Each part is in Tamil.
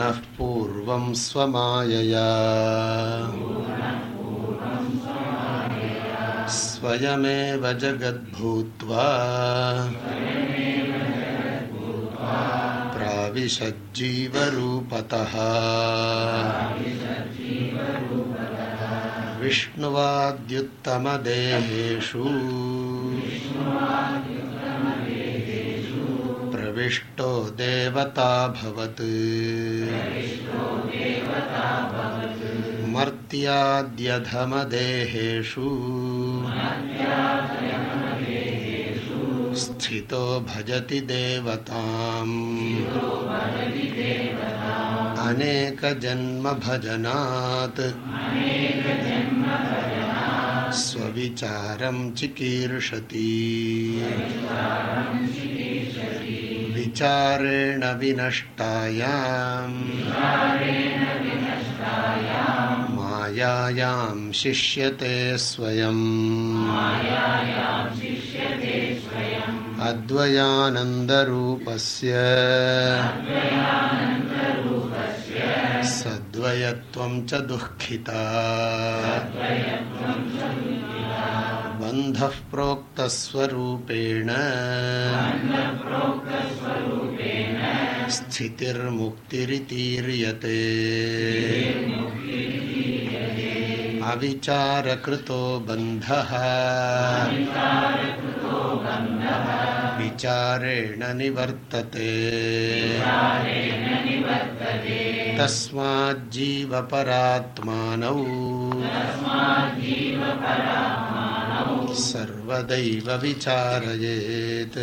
पूर्णः पूर्वं स्वमायया। स्वयमेव जगद्भूत्वा प्राविशज्जीवरूपतः। विष्णुवाद्युत्तमदेहेषु प्रविष्टो देवताभवत् मर्त्याद्यधमदेहेषु। स्थितो भजति देवताम्। अनेकजन्मभजनात्। स्वविचारं चिकीर्षति। विचारेण विनष्टायाम् मायायां शिष्यते स्वयम्। अद्वयानन्दरूपस्य। सद्वयत्वं च दुःखिता बन्धः प्रोक्तस्वरूपेण। स्थितिर्मुक्तिरितीर्यते। अविचारकृतो बन्धः। विचारेण निवर्तते। तस्माज्जीवपरात्मानौ। सर्वदैव विचारयेत्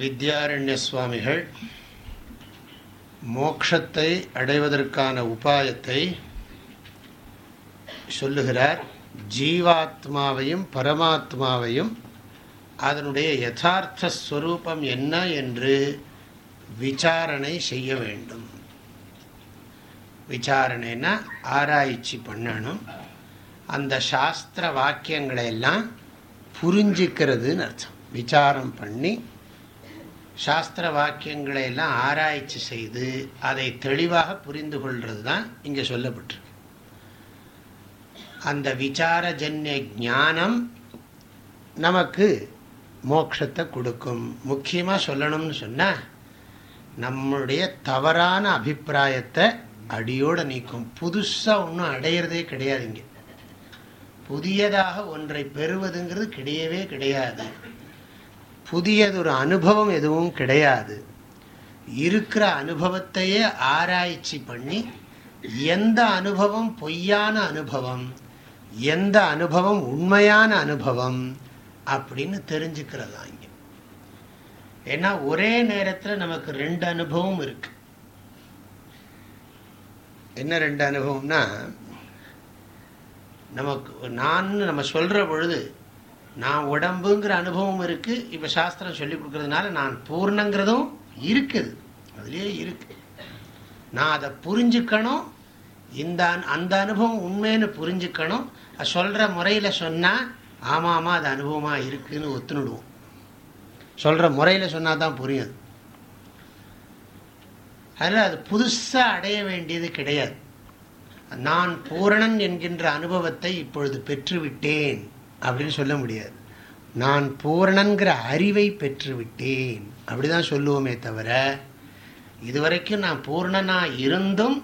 வித்யாரண்ய சுவாமிகள் மோக்ஷத்தை அடைவதற்கான உபாயத்தை சொல்லுகிறார் ஜீவாத்மாவையும் பரமாத்மாவையும் அதனுடைய யதார்த்த ஸ்வரூபம் என்ன என்று விசாரணை செய்ய வேண்டும் விசாரணைன்னா ஆராய்ச்சி பண்ணணும். அந்த சாஸ்திர வாக்கியங்களை எல்லாம் புரிஞ்சிக்கிறதுன்னு அர்த்தம். விசாரம் பண்ணி சாஸ்திர வாக்கியங்களை எல்லாம் ஆராய்ச்சி செய்து அதை தெளிவாக புரிந்து தான் இங்கே சொல்லப்பட்டிருக்கு. அந்த விசாரஜன்ய ஞானம் நமக்கு மோட்சத்தை கொடுக்கும். முக்கியமாக சொல்லணும்னு சொன்னால் நம்முடைய தவறான அபிப்பிராயத்தை அடியோடு நீக்கும். புதுசாக ஒன்றும் அடையிறதே கிடையாது இங்கே. புதியதாக ஒன்றை பெறுவதுங்கிறது கிடையவே கிடையாது. புதியதொரு அனுபவம் எதுவும் கிடையாது. இருக்கிற அனுபவத்தையே ஆராய்ச்சி பண்ணி எந்த அனுபவம் பொய்யான அனுபவம் எந்த அனுபவம் உண்மையான அனுபவம் அப்படின்னு தெரிஞ்சுக்கிறதா இங்கே. ஏன்னா ஒரே நேரத்தில் நமக்கு ரெண்டு அனுபவம் இருக்குது என்ன ரெண்டு அனுபவம்னா நமக்கு நான் நம்ம சொல்கிற பொழுது நான் உடம்புங்கிற அனுபவம் இருக்குது இப்போ சாஸ்திரம் சொல்லி கொடுக்கறதுனால நான் பூர்ணங்கிறதும் இருக்குது. அதுலேயே இருக்கு. நான் அதை புரிஞ்சுக்கணும் இந்த அந்த அனுபவம் உண்மைன்னு புரிஞ்சுக்கணும். அது சொல்கிற முறையில் சொன்னால் ஆமாம் ஆமாம் அது அனுபவமாக இருக்குதுன்னு ஒத்துணுடுவோம். சொல்கிற முறையில் சொன்னால் தான் புரியும். அதில் அது புதுசாக அடைய வேண்டியது கிடையாது. நான் பூரணன் என்கின்ற அனுபவத்தை இப்பொழுது பெற்றுவிட்டேன் அப்படின்னு சொல்ல முடியாது. நான் பூரணன்கிற அறிவை பெற்றுவிட்டேன். அப்படிதான் சொல்லுவோமே தவிர இதுவரைக்கும் நான் பூர்ணனாக இருந்தும்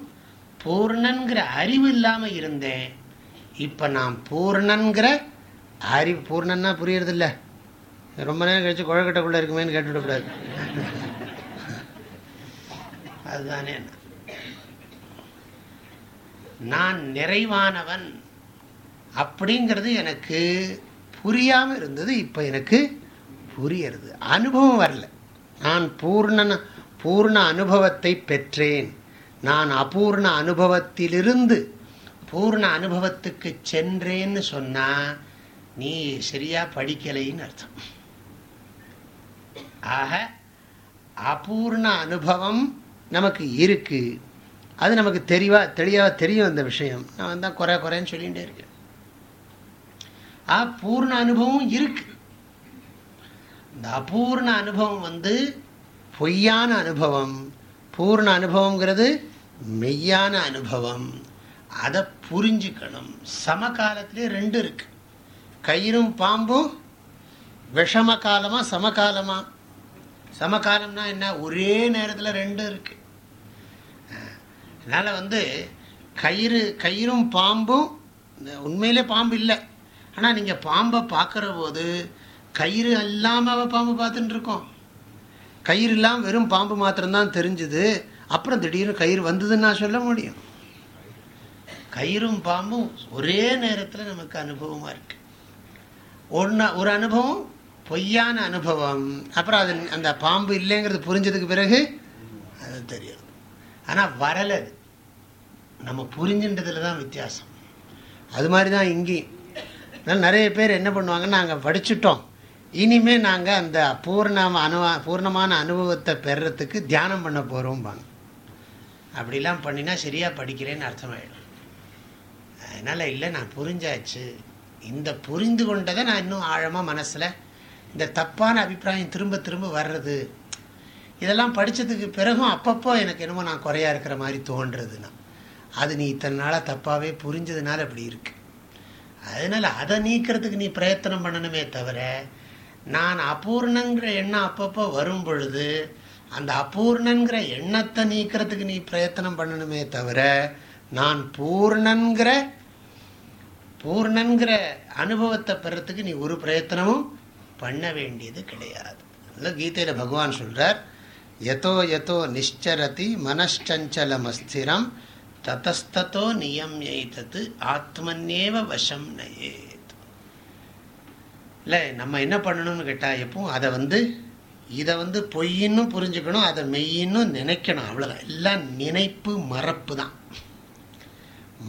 பூர்ணன்கிற அறிவு இல்லாமல் இருந்தேன். இப்போ நான் பூர்ணன்கிற அறிவு பூர்ணன்னா புரியறதில்ல. ரொம்ப நேரம் கழிச்சு குழக்கட்டைக்குள்ளே இருக்குமேன்னு கேட்டுவிடக்கூடாது. அதுதானே. நான் நிறைவானவன் அப்படிங்கிறது எனக்கு புரியாமல் இருந்தது இப்போ எனக்கு புரியறது. அனுபவம் வரல. நான் பூர்ண பூர்ண அனுபவத்தை பெற்றேன். நான் அபூர்ண அனுபவத்திலிருந்து பூர்ண அனுபவத்துக்கு சென்றேன்னு சொன்னா நீ சரியா படிக்கலைன்னு அர்த்தம். ஆக அபூர்ண அனுபவம் நமக்கு இருக்கு. அது நமக்கு தெளிவா தெளிவாக தெரியும் அந்த விஷயம். நான் தான் குறை குறைன்னு சொல்லிகிட்டே இருக்கேன். ஆ பூர்ண அனுபவம் இருக்கு. இந்த அபூர்ண அனுபவம் வந்து பொய்யான அனுபவம். பூர்ண அனுபவங்கிறது மெய்யான அனுபவம். அதை புரிஞ்சுக்கணும். சமகாலத்திலே ரெண்டு இருக்கு. கயிறும் பாம்பும் விஷம காலமாக சமகாலமா. சமகாலம்னா என்ன? ஒரே நேரத்தில் ரெண்டு இருக்கு. அதனால் வந்து கயிறு கயிறும் பாம்பும் உண்மையிலே பாம்பு இல்லை. ஆனால் நீங்கள் பாம்பை பார்க்குற போது கயிறு இல்லாமல் பாம்பு பார்த்துட்டு இருக்கோம். கயிறு இல்லாமல் வெறும் பாம்பு மாத்திரம்தான் தெரிஞ்சுது. அப்புறம் திடீர்னு கயிறு வந்ததுன்னு நான் சொல்ல முடியும். கயிறும் பாம்பும் ஒரே நேரத்தில் நமக்கு அனுபவமாக இருக்குது ஒன்று ஒரு அனுபவம் பொய்யான அனுபவம். அப்புறம் அது அந்த பாம்பு இல்லைங்கிறது புரிஞ்சதுக்கு பிறகு அது தெரியும் ஆனால் வரலை நம்ம புரிஞ்சுன்றதுல தான் வித்தியாசம். அது மாதிரி தான் இங்கேயும் நிறைய பேர் என்ன பண்ணுவாங்க நாங்கள் படிச்சுட்டோம். இனிமேல் நாங்கள் அந்த பூர்ண அனுவ பூர்ணமான அனுபவத்தை பெறத்துக்கு தியானம் பண்ண போகிறோம்பாங்க அப்படிலாம் பண்ணினா சரியாக படிக்கிறேன்னு அர்த்தமாயிடும். அதனால் இல்லை நான் புரிஞ்சாச்சு. இந்த புரிந்து கொண்டதை நான் இன்னும் ஆழமாக மனசில் இந்த தப்பான அபிப்பிராயம் திரும்ப திரும்ப வர்றது இதெல்லாம் படித்ததுக்கு பிறகும் அப்பப்போ எனக்கு என்னமோ நான் குறையாக இருக்கிற மாதிரி தோன்றதுன்னா அது நீ இத்தனை நாளாக தப்பாகவே புரிஞ்சதுனால அப்படி இருக்கு. அதனால் அதை நீக்கிறதுக்கு நீ பிரயத்தனம் பண்ணணுமே தவிர நான் அபூர்ணங்கிற எண்ணம் அப்பப்போ வரும் பொழுது அந்த அபூர்ணங்கிற எண்ணத்தை நீக்கிறதுக்கு நீ பிரயத்தனம் பண்ணணுமே தவிர நான் பூர்ணங்கிற பூர்ணங்கிற அனுபவத்தை பெறத்துக்கு நீ ஒரு பிரயத்தனமும் பண்ண வேண்டியது கிடையாது. கீதையில் பகவான் சொல்கிறார் எதோ எதோ நிச்சரதி மனச்சஞ்சலமஸ்திரம் தத்தஸ்தோ நியம் எய்தது ஆத்மன்னேவ வசம் நயேத் இல்லை நம்ம என்ன பண்ணணும்னு கேட்டால் எப்பவும் அதை வந்து இதை வந்து பொய்ன்னு புரிஞ்சுக்கணும் அதை மெய்யின்னு நினைக்கணும் அவ்வளோதான் எல்லாம் நினைப்பு மறப்பு தான்.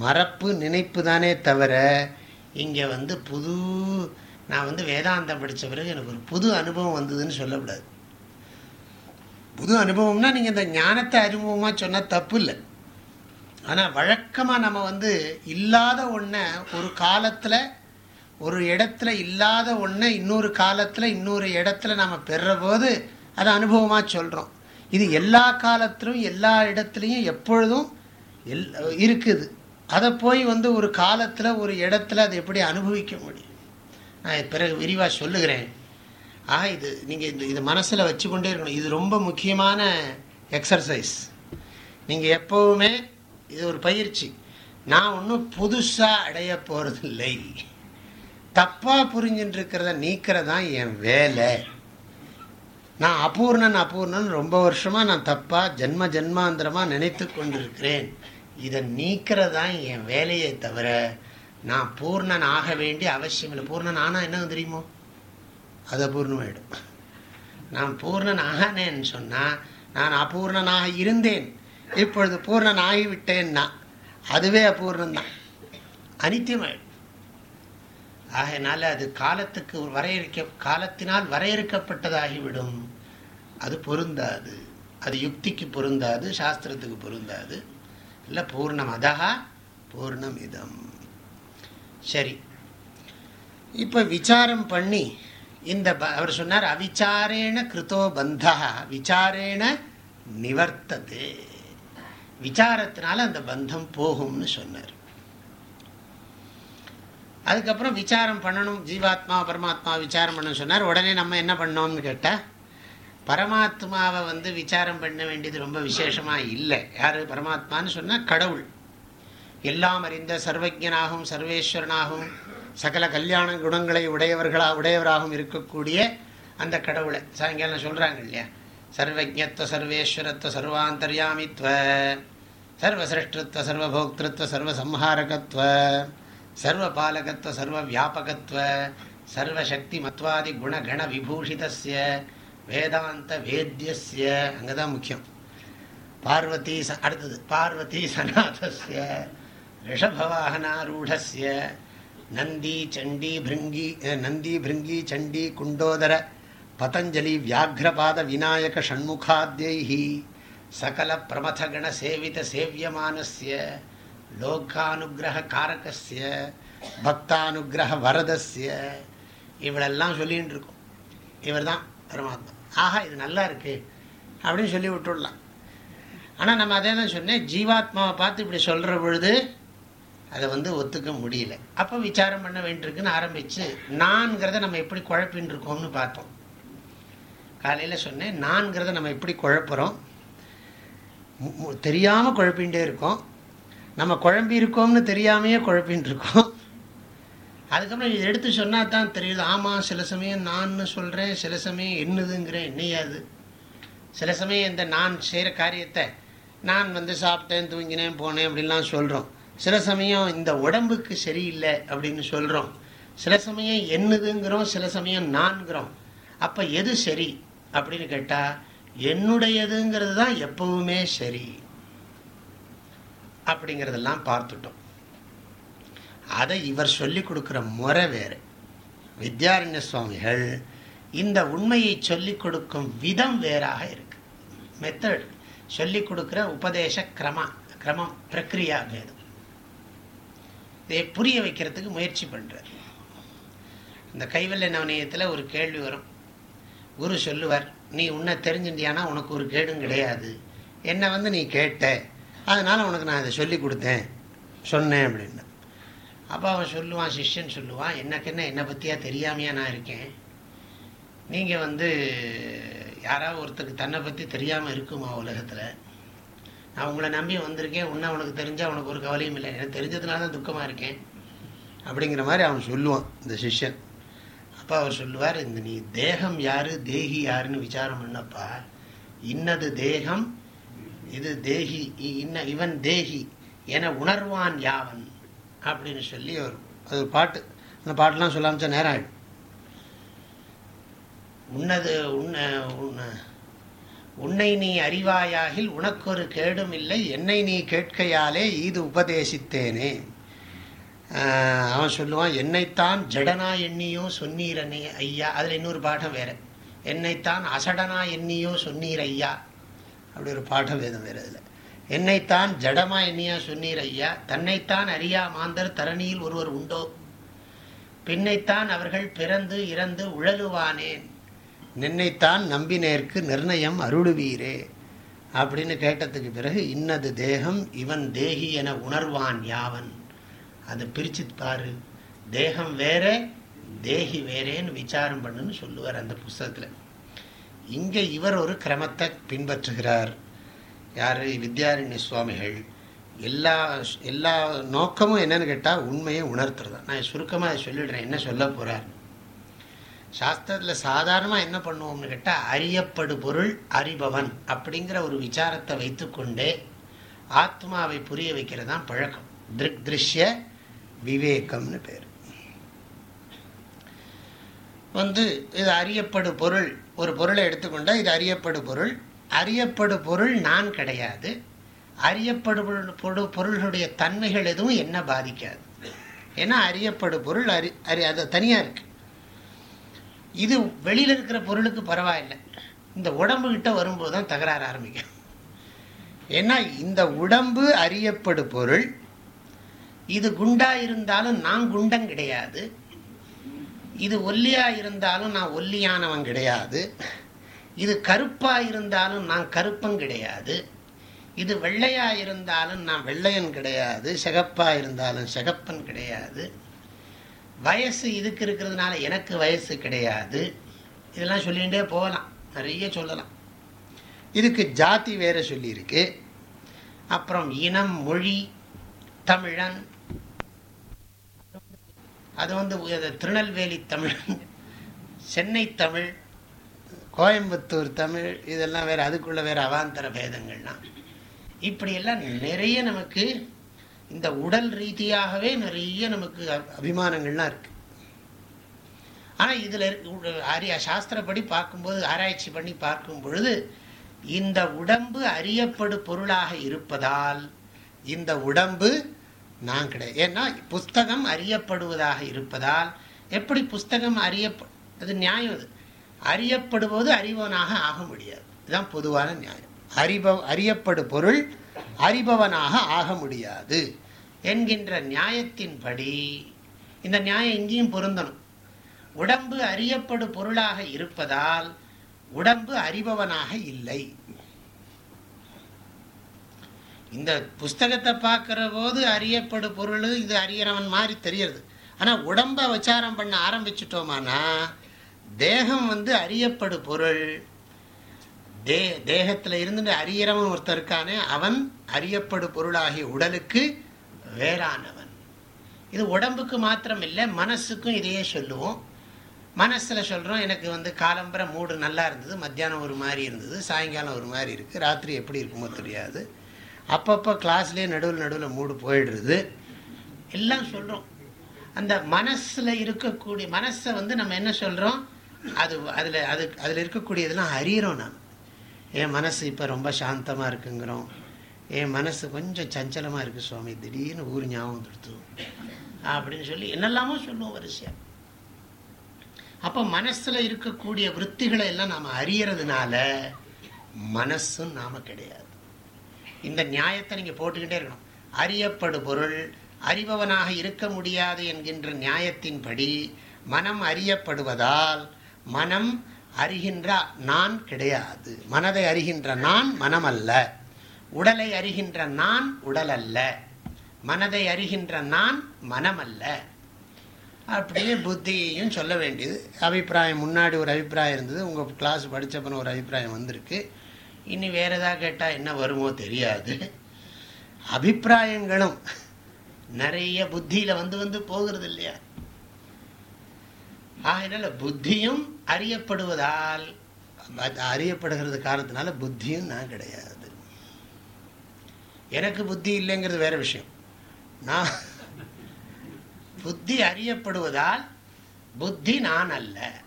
மறப்பு நினைப்பு தானே தவிர இங்கே வந்து புது நான் வந்து வேதாந்தம் படித்த பிறகு எனக்கு ஒரு புது அனுபவம் வந்ததுன்னு சொல்லக்கூடாது. புது அனுபவம்னா நீங்கள் இந்த ஞானத்தை அனுபவமாக சொன்னால் தப்பு இல்லை ஆனால் வழக்கமாக நம்ம வந்து இல்லாத ஒன்றை ஒரு காலத்தில் ஒரு இடத்துல இல்லாத ஒன்றை இன்னொரு காலத்தில் இன்னொரு இடத்துல நம்ம பெற போது அதை அனுபவமாக சொல்கிறோம் இது எல்லா காலத்திலும் எல்லா இடத்துலையும் எப்பொழுதும் எல் இருக்குது. அதை போய் வந்து ஒரு காலத்தில் ஒரு இடத்துல அதை எப்படி அனுபவிக்க முடியும்? நான் பிறகு விரிவாக சொல்லுகிறேன். ஆக இது நீங்கள் இந்த இது மனசில் வச்சுக்கொண்டே இருக்கணும். இது ரொம்ப முக்கியமான எக்ஸசைஸ் நீங்கள் எப்போவுமே இது ஒரு பயிற்சி. நான் ஒன்றும் புதுசாக அடைய போகிறதில்லை தப்பாக புரிஞ்சுட்டு இருக்கிறத நீக்கிறதான் என் வேலை. நான் அபூர்ணன் அபூர்ணன் ரொம்ப வருஷமாக நான் தப்பாக ஜென்ம ஜென்மாந்திரமாக நினைத்து கொண்டிருக்கிறேன். இதை நீக்கிறதான் என் வேலையை தவிர நான் பூர்ணன் ஆக வேண்டிய அவசியம் இல்லை. பூர்ணன் ஆனால் என்ன தெரியுமோ? அது அபூர்ணமாயிடும். நான் பூர்ணன் ஆகனேன்னு சொன்னால் நான் அபூர்ணனாக இருந்தேன். இப்பொழுது பூர்ணன் ஆகிவிட்டேன்னா அதுவே அபூர்ணம் தான் அனித்தியமாயிடும். ஆகையினால அது காலத்துக்கு வரையறுக்க காலத்தினால் வரையறுக்கப்பட்டதாகிவிடும். அது பொருந்தாது. அது யுக்திக்கு பொருந்தாது சாஸ்திரத்துக்கு பொருந்தாது. இல்லை பூர்ணம் அதா பூர்ணம் இதம் சரி. இப்போ விசாரம் பண்ணி இந்த அவர் சொன்னார் அவிச்சாரேன கிருத்தோ பந்தா விசாரேன நிவர்த்தது. விசாரத்தினால அந்த பந்தம் போகும்னு சொன்னார். அதுக்கப்புறம் விசாரம் பண்ணணும் ஜீவாத்மா பரமாத்மா விசாரம் பண்ண சொன்னார். உடனே நம்ம என்ன பண்ணோம்னு கேட்டால் பரமாத்மாவை வந்து விசாரம் பண்ண வேண்டியது ரொம்ப விசேஷமாக இல்லை. யார்? பரமாத்மான்னு சொன்னால் கடவுள். எல்லாம் அறிந்த சர்வஜனாகவும் சர்வேஸ்வரனாகவும் சகல கல்யாண குணங்களை உடையவர்களா உடையவராகவும் இருக்கக்கூடிய அந்த கடவுளை. சாயங்காலம் சொல்கிறாங்க இல்லையா? சர்வஜத்வ சர்வேஸ்வரத்துவ சர்வாந்தர்யாமித்வ. சர்வசிரஷ்டத்துவ சர்வபோக்திருத்துவ சர்வசம்ஹாரகத்துவ சர்வ பாலகத்துவ சர்வ வியாபகத்துவ சர்வசக்தி மத்வாதி குணகண விபூஷிதஸ்ய வேதாந்த வேத்தியஸ்ய அங்கதான் முக்கியம். பார்வதி அடுத்தது பார்வதி சநாதஸ்ய. ரிஷபவாகனாரூಢஸ்ய நந்தி சண்டி பிருங்கி நந்தி பிருங்கி சண்டி குண்டோதர பதஞ்சலி வியாகிரபாத விநாயக ஷண்முகாத்யை சகல பிரமதகண சேவித சேவியமானஸ்ய லோகானுகிரக காரகஸ்ய பக்தானுகிரக வரதஸ்ய. இவளெல்லாம் சொல்லிகிட்டு இருக்கும் இவர் தான் பரமாத்மா. ஆஹா இது நல்லா இருக்கு அப்படின்னு சொல்லி விட்டுடலாம். ஆனால் நம்ம அதே தான் சொன்னேன் ஜீவாத்மாவை பார்த்து இப்படி சொல்கிற பொழுது அதை வந்து ஒத்துக்க முடியல. அப்போ விசாரம் பண்ண வேண்டியிருக்குன்னு ஆரம்பித்து நான்கிறத நம்ம எப்படி குழப்பின்னு இருக்கோம்னு பார்த்தோம். காலையில் சொன்னேன் நான்கிறத நம்ம எப்படி குழப்புறோம்? தெரியாமல் குழப்பின்ண்டே இருக்கோம். நம்ம குழம்பி இருக்கோம்னு தெரியாமையே குழப்பின்னு இருக்கோம் அதுக்கப்புறம் இது எடுத்து சொன்னால் தான் தெரியுது ஆமாம் சில சமயம் நான்னு சொல்கிறேன் சில சமயம் என்னதுங்கிறேன் என்னையாது சில சமயம் இந்த நான் செய்கிற காரியத்தை நான் வந்து சாப்பிட்டேன் தூங்கினேன் போனேன் அப்படின்லாம் சொல்கிறோம் சில சமயம் இந்த உடம்புக்கு சரியில்லை அப்படின்னு சொல்கிறோம் சில சமயம் என்னதுங்கிறோம் சில சமயம் நான்கிறோம். அப்போ எது சரி அப்படின்னு கேட்டால் என்னுடையதுங்கிறது தான் எப்பவுமே சரி அப்படிங்கிறதெல்லாம் பார்த்துட்டோம். அதை இவர் சொல்லி கொடுக்குற முறை வேறு. வித்யாரண்ய சுவாமிகள் இந்த உண்மையை சொல்லிக் கொடுக்கும் விதம் வேறாக இருக்கு. மெத்தட் சொல்லிக் கொடுக்குற உபதேச கிரம கிரமம் பிரக்ரியா பேதம் இதை புரிய வைக்கிறதுக்கு முயற்சி பண்ணுறார் இந்த கைவல்ய நவனியத்தில் ஒரு கேள்வி வரும். குரு சொல்லுவார் நீ உன்னை தெரிஞ்சுட்டியானா உனக்கு ஒரு கேடும் கிடையாது. என்னை வந்து நீ கேட்ட. அதனால் உனக்கு நான் அதை சொல்லி கொடுத்தேன். சொன்னேன் அப்படின்னு. அப்போ அவன் சொல்லுவான் சிஷ்யன் சொல்லுவான் எனக்கு என்ன என்னை பற்றியா தெரியாமையா நான் இருக்கேன். நீங்கள் வந்து யாராவது ஒருத்தருக்கு தன்னை பற்றி தெரியாமல் இருக்குமா உலகத்தில்? நான் உங்களை நம்பி வந்திருக்கேன். உன்ன உனக்கு தெரிஞ்சால் உனக்கு ஒரு கவலையும் இல்லை. எனக்கு தெரிஞ்சதுனால தான் துக்கமாக இருக்கேன். அப்படிங்கிற மாதிரி அவன் சொல்லுவான் இந்த சிஷ்யன். அப்போ அவர் சொல்லுவார் இந்த நீ தேகம் யாரு? தேகி யாருன்னு விசாரம் பண்ணப்பா. இன்னது தேகம் இது தேகி இன்ன இவன் தேகி என உணர்வான் யாவன்? அப்படின்னு சொல்லி ஒரு அது ஒரு பாட்டு. அந்த பாட்டெலாம் சொல்லாமச்சா நேரம் ஆகிடும் உன்னது உன்ன உன்ன உன்னை நீ அறிவாயாகில் உனக்கொரு கேடும் இல்லை என்னை நீ கேட்கையாலே இது உபதேசித்தேனே. அவன் சொல்லுவான் என்னைத்தான் ஜடனா எண்ணியோ சொன்னீரனே ஐயா. அதில் இன்னொரு பாடம் வேற. என்னைத்தான் அசடனா எண்ணியோ சொன்னீர் ஐயா. அப்படி ஒரு பாடம் வேதம் வேறு அதில். என்னைத்தான் ஜடமா எண்ணியா சொன்னீர் ஐயா. தன்னைத்தான் அறியா மாந்தர் தரணியில் ஒருவர் உண்டோ? பின்னைத்தான் அவர்கள் பிறந்து இறந்து உழலுவானேன். நின்னைத்தான் நம்பினேற்கு நிர்ணயம் அருளுவீரே அப்படின்னு கேட்டதுக்கு பிறகு இன்னது தேகம் இவன் தேகி என உணர்வான் யாவன்? அதை பிரிச்சு பாரு. தேகம் வேற தேகி வேறேன்னு விசாரம் பண்ணுன்னு சொல்லுவார் அந்த புஸ்தகத்தில். இங்கே இவர் ஒரு கிரமத்தை பின்பற்றுகிறார். யார்? வித்யாரண்ய சுவாமிகள். எல்லா எல்லா நோக்கமும் என்னன்னு கேட்டால் உண்மையை உணர்த்துறது நான் சுருக்கமாக சொல்லிடுறேன். என்ன சொல்ல போகிறார் சாஸ்திரத்தில் சாதாரணமாக என்ன பண்ணுவோம்னு கேட்டால் அறியப்படு பொருள் அறிபவன் அப்படிங்கிற ஒரு விசாரத்தை வைத்துக்கொண்டே ஆத்மாவை புரிய வைக்கிறது தான் பழக்கம். திருக் திருஷ்ய விவேகம்னு பேர். வந்து இது அறியப்படு பொருள் ஒரு பொருளை எடுத்துக்கொண்டால் இது அறியப்படு பொருள். அறியப்படு பொருள் நான் கிடையாது. அறியப்படு பொருள் பொருள்களுடைய தன்மைகள் எதுவும் என்ன பாதிக்காது. ஏன்னா அறியப்படு பொருள் அறி அறி அது தனியாக இருக்கு. இது வெளியில் இருக்கிற பொருளுக்கு பரவாயில்லை. இந்த உடம்பு கிட்ட வரும்போது தான் தகராறு ஆரம்பிக்கும். ஏன்னா இந்த உடம்பு அறியப்படு பொருள் இது குண்டா இருந்தாலும் நான் குண்டம் கிடையாது. இது ஒல்லியா இருந்தாலும் நான் ஒல்லியானவன் கிடையாது. இது கருப்பா இருந்தாலும் நான் கருப்பன் கிடையாது. இது வெள்ளையா இருந்தாலும் நான் வெள்ளையன் கிடையாது. சிகப்பா இருந்தாலும் சிகப்பன் கிடையாது. வயசு இதுக்கு இருக்கிறதுனால எனக்கு வயசு கிடையாது. இதெல்லாம் சொல்லிகிட்டே போகலாம். நிறைய சொல்லலாம். இதுக்கு ஜாதி வேறு சொல்லியிருக்கு. அப்புறம் இனம் மொழி தமிழன். அது வந்து திருநெல்வேலி தமிழன் சென்னை தமிழ் கோயம்புத்தூர் தமிழ் இதெல்லாம் வேறு அதுக்குள்ளே வேறு அவாந்தர பேதங்கள்லாம். இப்படியெல்லாம் நிறைய நமக்கு இந்த உடல் ரீதியாகவே நிறைய நமக்கு அபிமானங்கள்லாம் இருக்கு. ஆனால் இதில் அரிய சாஸ்திரப்படி பார்க்கும்போது ஆராய்ச்சி பண்ணி பார்க்கும் பொழுது இந்த உடம்பு அறியப்படு பொருளாக இருப்பதால் இந்த உடம்பு நான் கிடையாது ஏன்னா புஸ்தகம் அறியப்படுவதாக இருப்பதால் எப்படி புஸ்தகம் அறியப்ப அது நியாயம் அது. அறியப்படுவது அறிவனாக ஆக முடியாது. இதுதான் பொதுவான நியாயம். அறிப அறியப்படு பொருள் அறிபவனாக ஆக முடியாது. என்கின்ற நியாயத்தின்படி இந்த நியாயம் இங்கேயும் பொருந்தணும். உடம்பு அறியப்படு பொருளாக இருப்பதால் உடம்பு அறிபவனாக இல்லை. இந்த புஸ்தகத்தை பார்க்குற போது அறியப்படு பொருள் இது அறியறவன் மாதிரி தெரியறது. ஆனால் உடம்பை விசாரம் பண்ண ஆரம்பிச்சிட்டோமானா தேகம் வந்து அறியப்படு பொருள். தே தேகத்தில் இருந்து அறியறவன் ஒருத்தர் இருக்கானே அவன் அறியப்படு பொருளாகிய உடலுக்கு வேறானவன். இது உடம்புக்கு மாத்திரம் இல்லை மனசுக்கும் இதையே சொல்லுவோம். மனசில் சொல்கிறோம் எனக்கு வந்து காலம்பரை மூடு நல்லா இருந்தது மத்தியானம் ஒரு மாதிரி இருந்தது சாயங்காலம் ஒரு மாதிரி இருக்குது ராத்திரி எப்படி இருக்குமோ தெரியாது. அப்பப்போ கிளாஸ்லேயே நடுவில் நடுவில் மூடு போயிடுறது. எல்லாம் சொல்கிறோம் அந்த மனசில் இருக்கக்கூடிய மனசை வந்து நம்ம என்ன சொல்கிறோம் அது அதில் அது அதில் இருக்கக்கூடியதெல்லாம் அறிகிறோம் நான் என் மனசு இப்போ ரொம்ப சாந்தமாக இருக்குங்கிறோம்? என் மனசு கொஞ்சம் சஞ்சலமாக இருக்குது சுவாமி. திடீர்னு ஊர் ஞாபகம் கொடுத்து அப்படின்னு சொல்லி என்னெல்லாமோ சொல்லுவோம் வரிசையாக அப்போ மனசில் இருக்கக்கூடிய விற்த்திகளை எல்லாம் நாம் அறியறதுனால மனசும் நாம் கிடையாது. இந்த நியாயத்தை நீங்கள் போட்டுக்கிட்டே இருக்கணும். அறியப்படு பொருள் அறிபவனாக இருக்க முடியாது என்கின்ற நியாயத்தின்படி மனம் அறியப்படுவதால் மனம் அறிகின்ற நான் கிடையாது. மனதை அறிகின்ற நான் மனம் அல்ல உடலை அறிகின்ற நான் உடல் அல்ல மனதை அறிகின்ற நான் மனம் அல்ல அப்படியே புத்தியையும் சொல்ல வேண்டியது. அபிப்பிராயம் முன்னாடி ஒரு அபிப்பிராயம் இருந்தது. உங்கள் கிளாஸ் படித்தப்பன ஒரு அபிப்பிராயம் வந்திருக்கு. இனி வேறு எதாவது கேட்டால் என்ன வருமோ தெரியாது. அபிப்பிராயங்களும் நிறைய புத்தியில் வந்து வந்து போகிறது இல்லையா? ஆகினால புத்தியும் அறியப்படுவதால் அறியப்படுகிறது காரணத்தினால புத்தியும் நான் கிடையாது. எனக்கு புத்தி இல்லைங்கிறது வேற விஷயம். நான் புத்தி அறியப்படுவதால் புத்தி நான் அல்ல.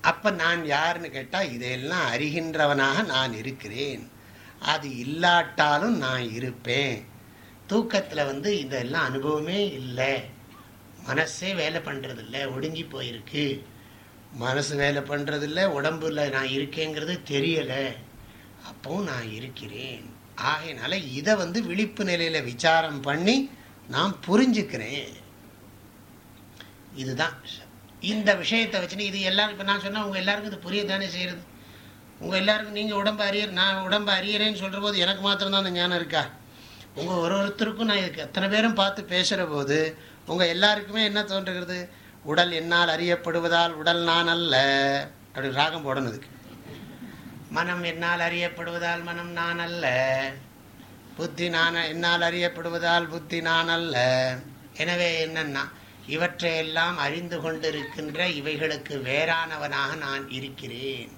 அப்ப நான் யாருன்னு கேட்டால் இதையெல்லாம் அறிகின்றவனாக நான் இருக்கிறேன். அது இல்லாட்டாலும் நான் இருப்பேன். தூக்கத்தில் வந்து இதெல்லாம் அனுபவமே இல்லை. மனசே வேலை பண்ணுறதில்ல ஒடுங்கி போயிருக்கு. மனசு வேலை பண்ணுறதில்ல உடம்புல நான் இருக்கேங்கிறது தெரியலை. அப்பவும் நான் இருக்கிறேன். ஆகையினால இதை வந்து விழிப்பு நிலையில் விசாரம் பண்ணி நான் புரிஞ்சுக்கிறேன். இதுதான். இந்த விஷயத்தை வச்சுன்னு இது எல்லாரும் இப்போ நான் சொன்னால் உங்கள் எல்லாருக்கும் இது புரிய தானே செய்கிறது உங்கள் எல்லாருக்கும் நீங்கள் உடம்பு அறிய நான் உடம்பு அறியறேன்னு சொல்கிற போது எனக்கு மாத்திரம்தான் அந்த ஞானம் இருக்கா? உங்கள் ஒரு ஒருத்தருக்கும் நான் இதுக்கு எத்தனை பேரும் பார்த்து பேசுகிற போது உங்கள் எல்லாருக்குமே என்ன தோன்றுகிறது? உடல் என்னால் அறியப்படுவதால் உடல் நான் அல்ல. அப்படி ராகம் போடணும் இதுக்கு மனம் என்னால் அறியப்படுவதால் மனம் நான் அல்ல. புத்தி நான் என்னால் அறியப்படுவதால் புத்தி நான் அல்ல. எனவே என்னன்னா இவற்றையெல்லாம் அறிந்து கொண்டிருக்கின்ற இவைகளுக்கு வேறானவனாக நான் இருக்கிறேன்.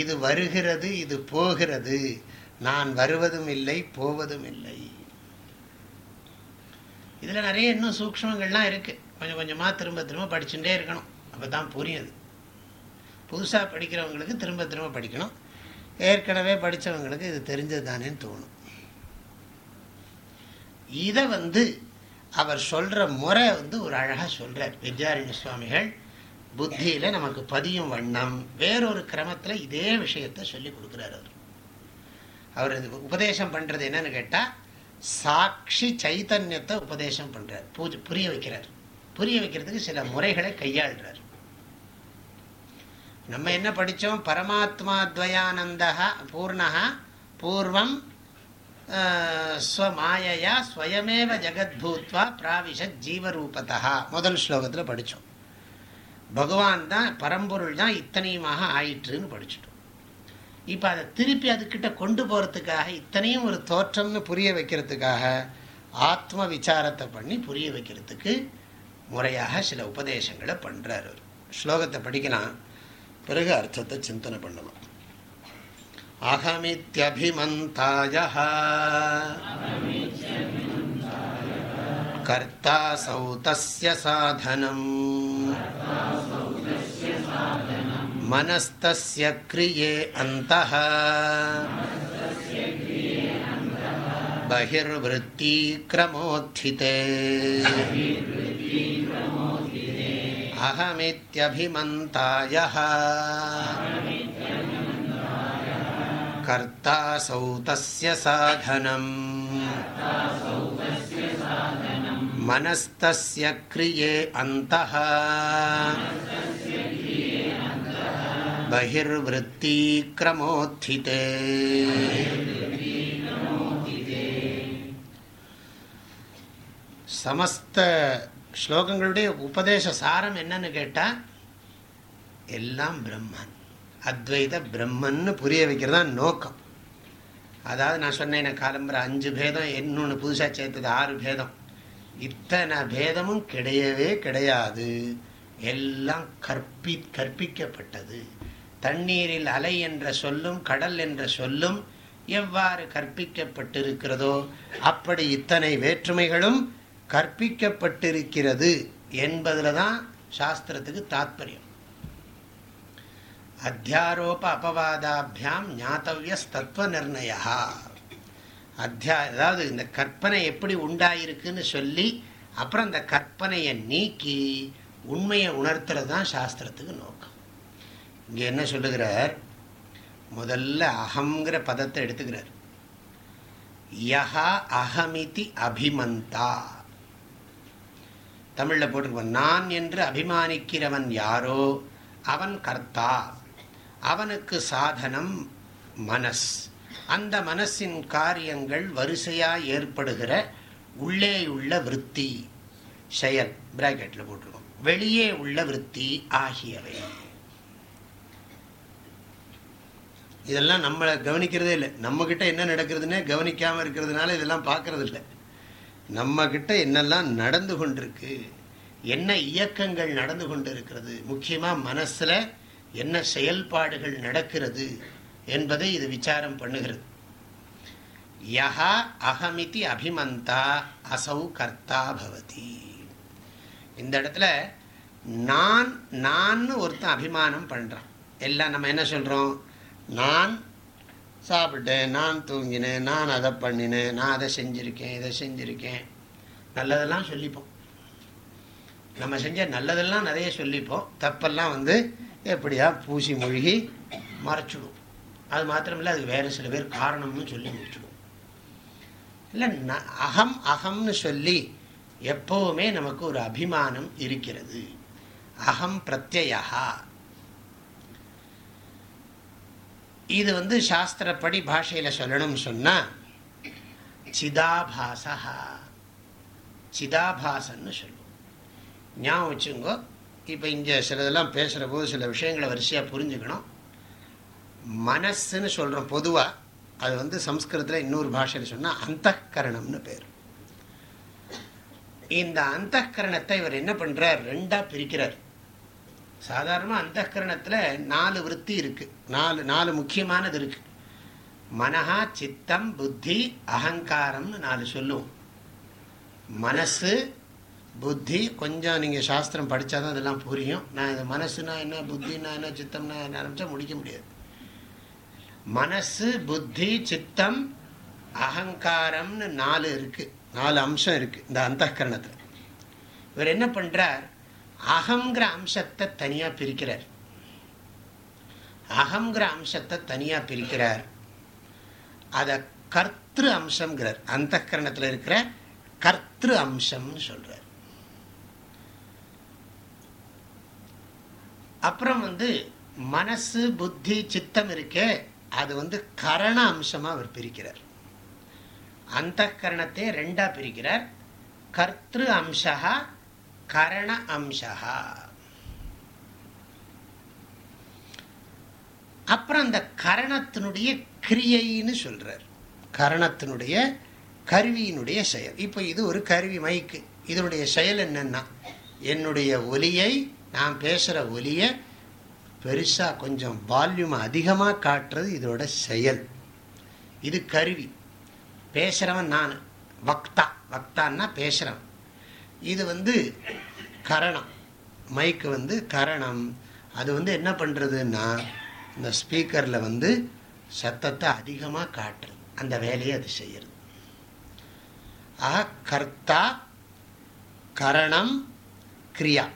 இது வருகிறது இது போகிறது. நான் வருவதும் இல்லை போவதும் இல்லை. இதில் நிறைய இன்னும் சூக்மங்கள்லாம் இருக்குது கொஞ்சம் கொஞ்சமாக திரும்ப திரும்ப படிச்சுட்டே இருக்கணும். அப்போ தான் புரியுது. புதுசாக படிக்கிறவங்களுக்கு திரும்ப திரும்ப படிக்கணும். ஏற்கனவே படித்தவங்களுக்கு இது தெரிஞ்சது தானேன்னு தோணும். இதை வந்து அவர் சொல்கிற முறை வந்து ஒரு அழகாக சொல்கிறார் வித்யாரண்ய சுவாமிகள் புத்தியில் நமக்கு பதியும் வண்ணம் வேறொரு கிரமத்தில் இதே விஷயத்தை சொல்லி கொடுக்குறார் அவர். அவர் இது உபதேசம் பண்ணுறது என்னன்னு கேட்டால் சாட்சி சைத்தன்யத்தை உபதேசம் பண்ணுறார் பூஜை புரிய வைக்கிறார். புரிய வைக்கிறதுக்கு சில முறைகளை கையாளுறார். நம்ம என்ன படித்தோம் பரமாத்மா துவயானந்தா பூர்ணா பூர்வம் ஸ்வமாயா ஸ்வயமேவ ஜெகத்பூத்வா பிராவிஷத் ஜீவரூபத்தா முதல் ஸ்லோகத்தில் படித்தோம் பகவான் தான் பரம்பொருள் தான் இத்தனையுமாக ஆயிற்றுன்னு படிச்சுட்டோம். இப்போ அதை திருப்பி அதுக்கிட்ட கொண்டு போகிறதுக்காக இத்தனையும் ஒரு தோற்றம்னு புரிய வைக்கிறதுக்காக ஆத்ம விசாரத்தை பண்ணி புரிய வைக்கிறதுக்கு முறையாக சில உபதேசங்களை பண்ணுறார் ஸ்லோகத்தை படிக்கலாம். பிறகு அர்த்தத்தை சிந்தனை பண்ணலாம் अहमित्यभिमन्तायः कर्तासौ तस्य साधनम् मनस्तस्य क्रिये अन्तः बहिर्वृत्तीक्रमोत्थिते अहमित्यभिमन्तायः। कर्तासौ तस्य साधनम्। मनस्तस्य क्रिये अन्तः। बहिर्वृत्तिक्रमोत्थिते। समस्त ஸ்லோகங்களுடைய உபதேச சாரம் என்னன்னு கேட்டால் எல்லாம் பிரம்மன். அத்வைத பிரம்மன்னு புரிய வைக்கிறது தான் நோக்கம். அதாவது நான் சொன்னேன் காலம்பர அஞ்சு பேதம் இன்னொன்று புதுசாக சேர்த்தது ஆறு பேதம். இத்தனை பேதமும் கிடையவே கிடையாது. எல்லாம் கற்பி கற்பிக்கப்பட்டது. தண்ணீரில் அலை என்ற சொல்லும் கடல் என்ற சொல்லும் எவ்வாறு கற்பிக்கப்பட்டிருக்கிறதோ அப்படி இத்தனை வேற்றுமைகளும் கற்பிக்கப்பட்டிருக்கிறது என்பதில் தான் சாஸ்திரத்துக்கு தாத்பரியம். அத்தியாரோப அபவாதாபியாம் ஞாத்தவிய நிர்ணயா அத்தியா அதாவது இந்த கற்பனை எப்படி உண்டாயிருக்குன்னு சொல்லி அப்புறம் அந்த கற்பனையை நீக்கி உண்மையை உணர்த்துறது தான் சாஸ்திரத்துக்கு நோக்கம். இங்கே என்ன சொல்லுகிறார்? முதல்ல அகங்கிற பதத்தை எடுத்துக்கிறார். யஹா அகமிதி அபிமந்தா. தமிழில் போட்டிருப்பான் நான் என்று அபிமானிக்கிறவன் யாரோ? அவன் கர்த்தா. அவனுக்கு சாதனம் மனஸ். அந்த மனசின் காரியங்கள் வரிசையாக ஏற்படுகிற உள்ளே உள்ள விற்பி செயல். பிராக்கெட்டில் போட்டிருக்கோம். வெளியே உள்ள விற்பி ஆகியவை. இதெல்லாம் நம்மளை கவனிக்கிறதே இல்லை. நம்மக்கிட்ட என்ன நடக்கிறதுனே கவனிக்காமல் இருக்கிறதுனால இதெல்லாம் பார்க்கறது இல்லை நம்மக்கிட்ட என்னெல்லாம் நடந்து கொண்டிருக்கு என்ன இயக்கங்கள் நடந்து கொண்டு இருக்கிறது முக்கியமாக மனசில் என்ன செயல்பாடுகள் நடக்கிறது என்பதை இது விசாரம் பண்ணுகிறது. யஹா அகமிதி அபிமந்தா அசௌ கர்த்தா பவதி. இந்த இடத்துல நான் நான் ஒருத்தன் அபிமானம் பண்ணுறான் எல்லாம் நம்ம என்ன சொல்கிறோம் நான் சாப்பிட்டேன் நான் தூங்கினேன் நான் அதை பண்ணினேன் நான் அதை செஞ்சுருக்கேன் இதை செஞ்சுருக்கேன். நல்லதெல்லாம் சொல்லிப்போம். நம்ம செஞ்ச நல்லதெல்லாம் நிறைய சொல்லிப்போம். தப்பெல்லாம் வந்து எப்படியா பூசி மூழ்கி மறைச்சிடும் அது மாத்திரமில்லை அதுக்கு வேறு சில பேர் காரணம்னு சொல்லி முடிச்சிடும் இல்லை அகம் அகம்னு சொல்லி எப்போவுமே நமக்கு ஒரு அபிமானம் இருக்கிறது. அகம் பிரத்யா இது வந்து சாஸ்திரப்படி பாஷையில் சொல்லணும்னு சொன்னால் சிதாபாசா சிதாபாசன்னு சொல்லுவோம். ஞாபகம் வச்சுங்கோ இப்போ இங்கே சிலதெல்லாம் பேசுகிற போது சில விஷயங்களை வரிசையாக புரிஞ்சுக்கணும். மனசுன்னு சொல்கிறோம் பொதுவாக அது வந்து சம்ஸ்கிருதத்தில் இன்னொரு பாஷையில் சொன்னால் அந்த கரணம்னு பேர். இந்த அந்த கரணத்தை இவர் என்ன பண்ணுறார் ரெண்டாக பிரிக்கிறார். சாதாரணமாக அந்த கரணத்தில் நாலு விற்பி இருக்குது நாலு நாலு முக்கியமானது இருக்குது மனஹா சித்தம் புத்தி அகங்காரம்னு நாலு சொல்லுவோம். மனசு புத்தி கொஞ்சம் நீங்கள் சாஸ்திரம் படித்தா தான் இதெல்லாம் புரியும். நான் இது மனசுனா என்ன புத்தினா என்ன சித்தம்னா என்ன ஆரம்பித்தா முடிக்க முடியாது. மனசு புத்தி சித்தம் அகங்காரம்னு நாலு இருக்குது நாலு அம்சம் இருக்குது இந்த அந்த கரணத்தில் இவர் என்ன பண்ணுறார் அகங்கிற அம்சத்தை தனியாக பிரிக்கிறார். அகங்கிற அம்சத்தை தனியாக பிரிக்கிறார். அதை கர்த்திரு அம்சம்ங்கிறார். அந்த கரணத்தில் இருக்கிற கர்த்திரு அம்சம்னு சொல்றார். அப்புறம் வந்து மனசு புத்தி சித்தம் இருக்கே அது வந்து கரண அம்சமா அவர் பிரிக்கிறார். அந்த கரணத்தை ரெண்டா பிரிக்கிறார். கர்த்திரு அம்சா கரண அம்சா. அப்புறம் அந்த கரணத்தினுடைய கிரியைன்னு சொல்றார். கரணத்தினுடைய கருவியினுடைய செயல். இப்போ இது ஒரு கருவி மைக்கு இதனுடைய செயல் என்னன்னா என்னுடைய ஒலியை நான் பேசுகிற ஒலியை பெருசாக கொஞ்சம் வால்யூம் அதிகமாக காட்டுறது இதோட செயல். இது கருவி. பேசுகிறவன் நான். வக்தா. வக்தான்னா பேசுகிறவன் இது வந்து கரணம். மைக்கு வந்து கரணம். அது வந்து என்ன பண்ணுறதுன்னா இந்த ஸ்பீக்கரில் வந்து சத்தத்தை அதிகமாக காட்டுறது. அந்த வேலையை அது செய்யறது. ஆ கர்த்தா கரணம் கிரியா.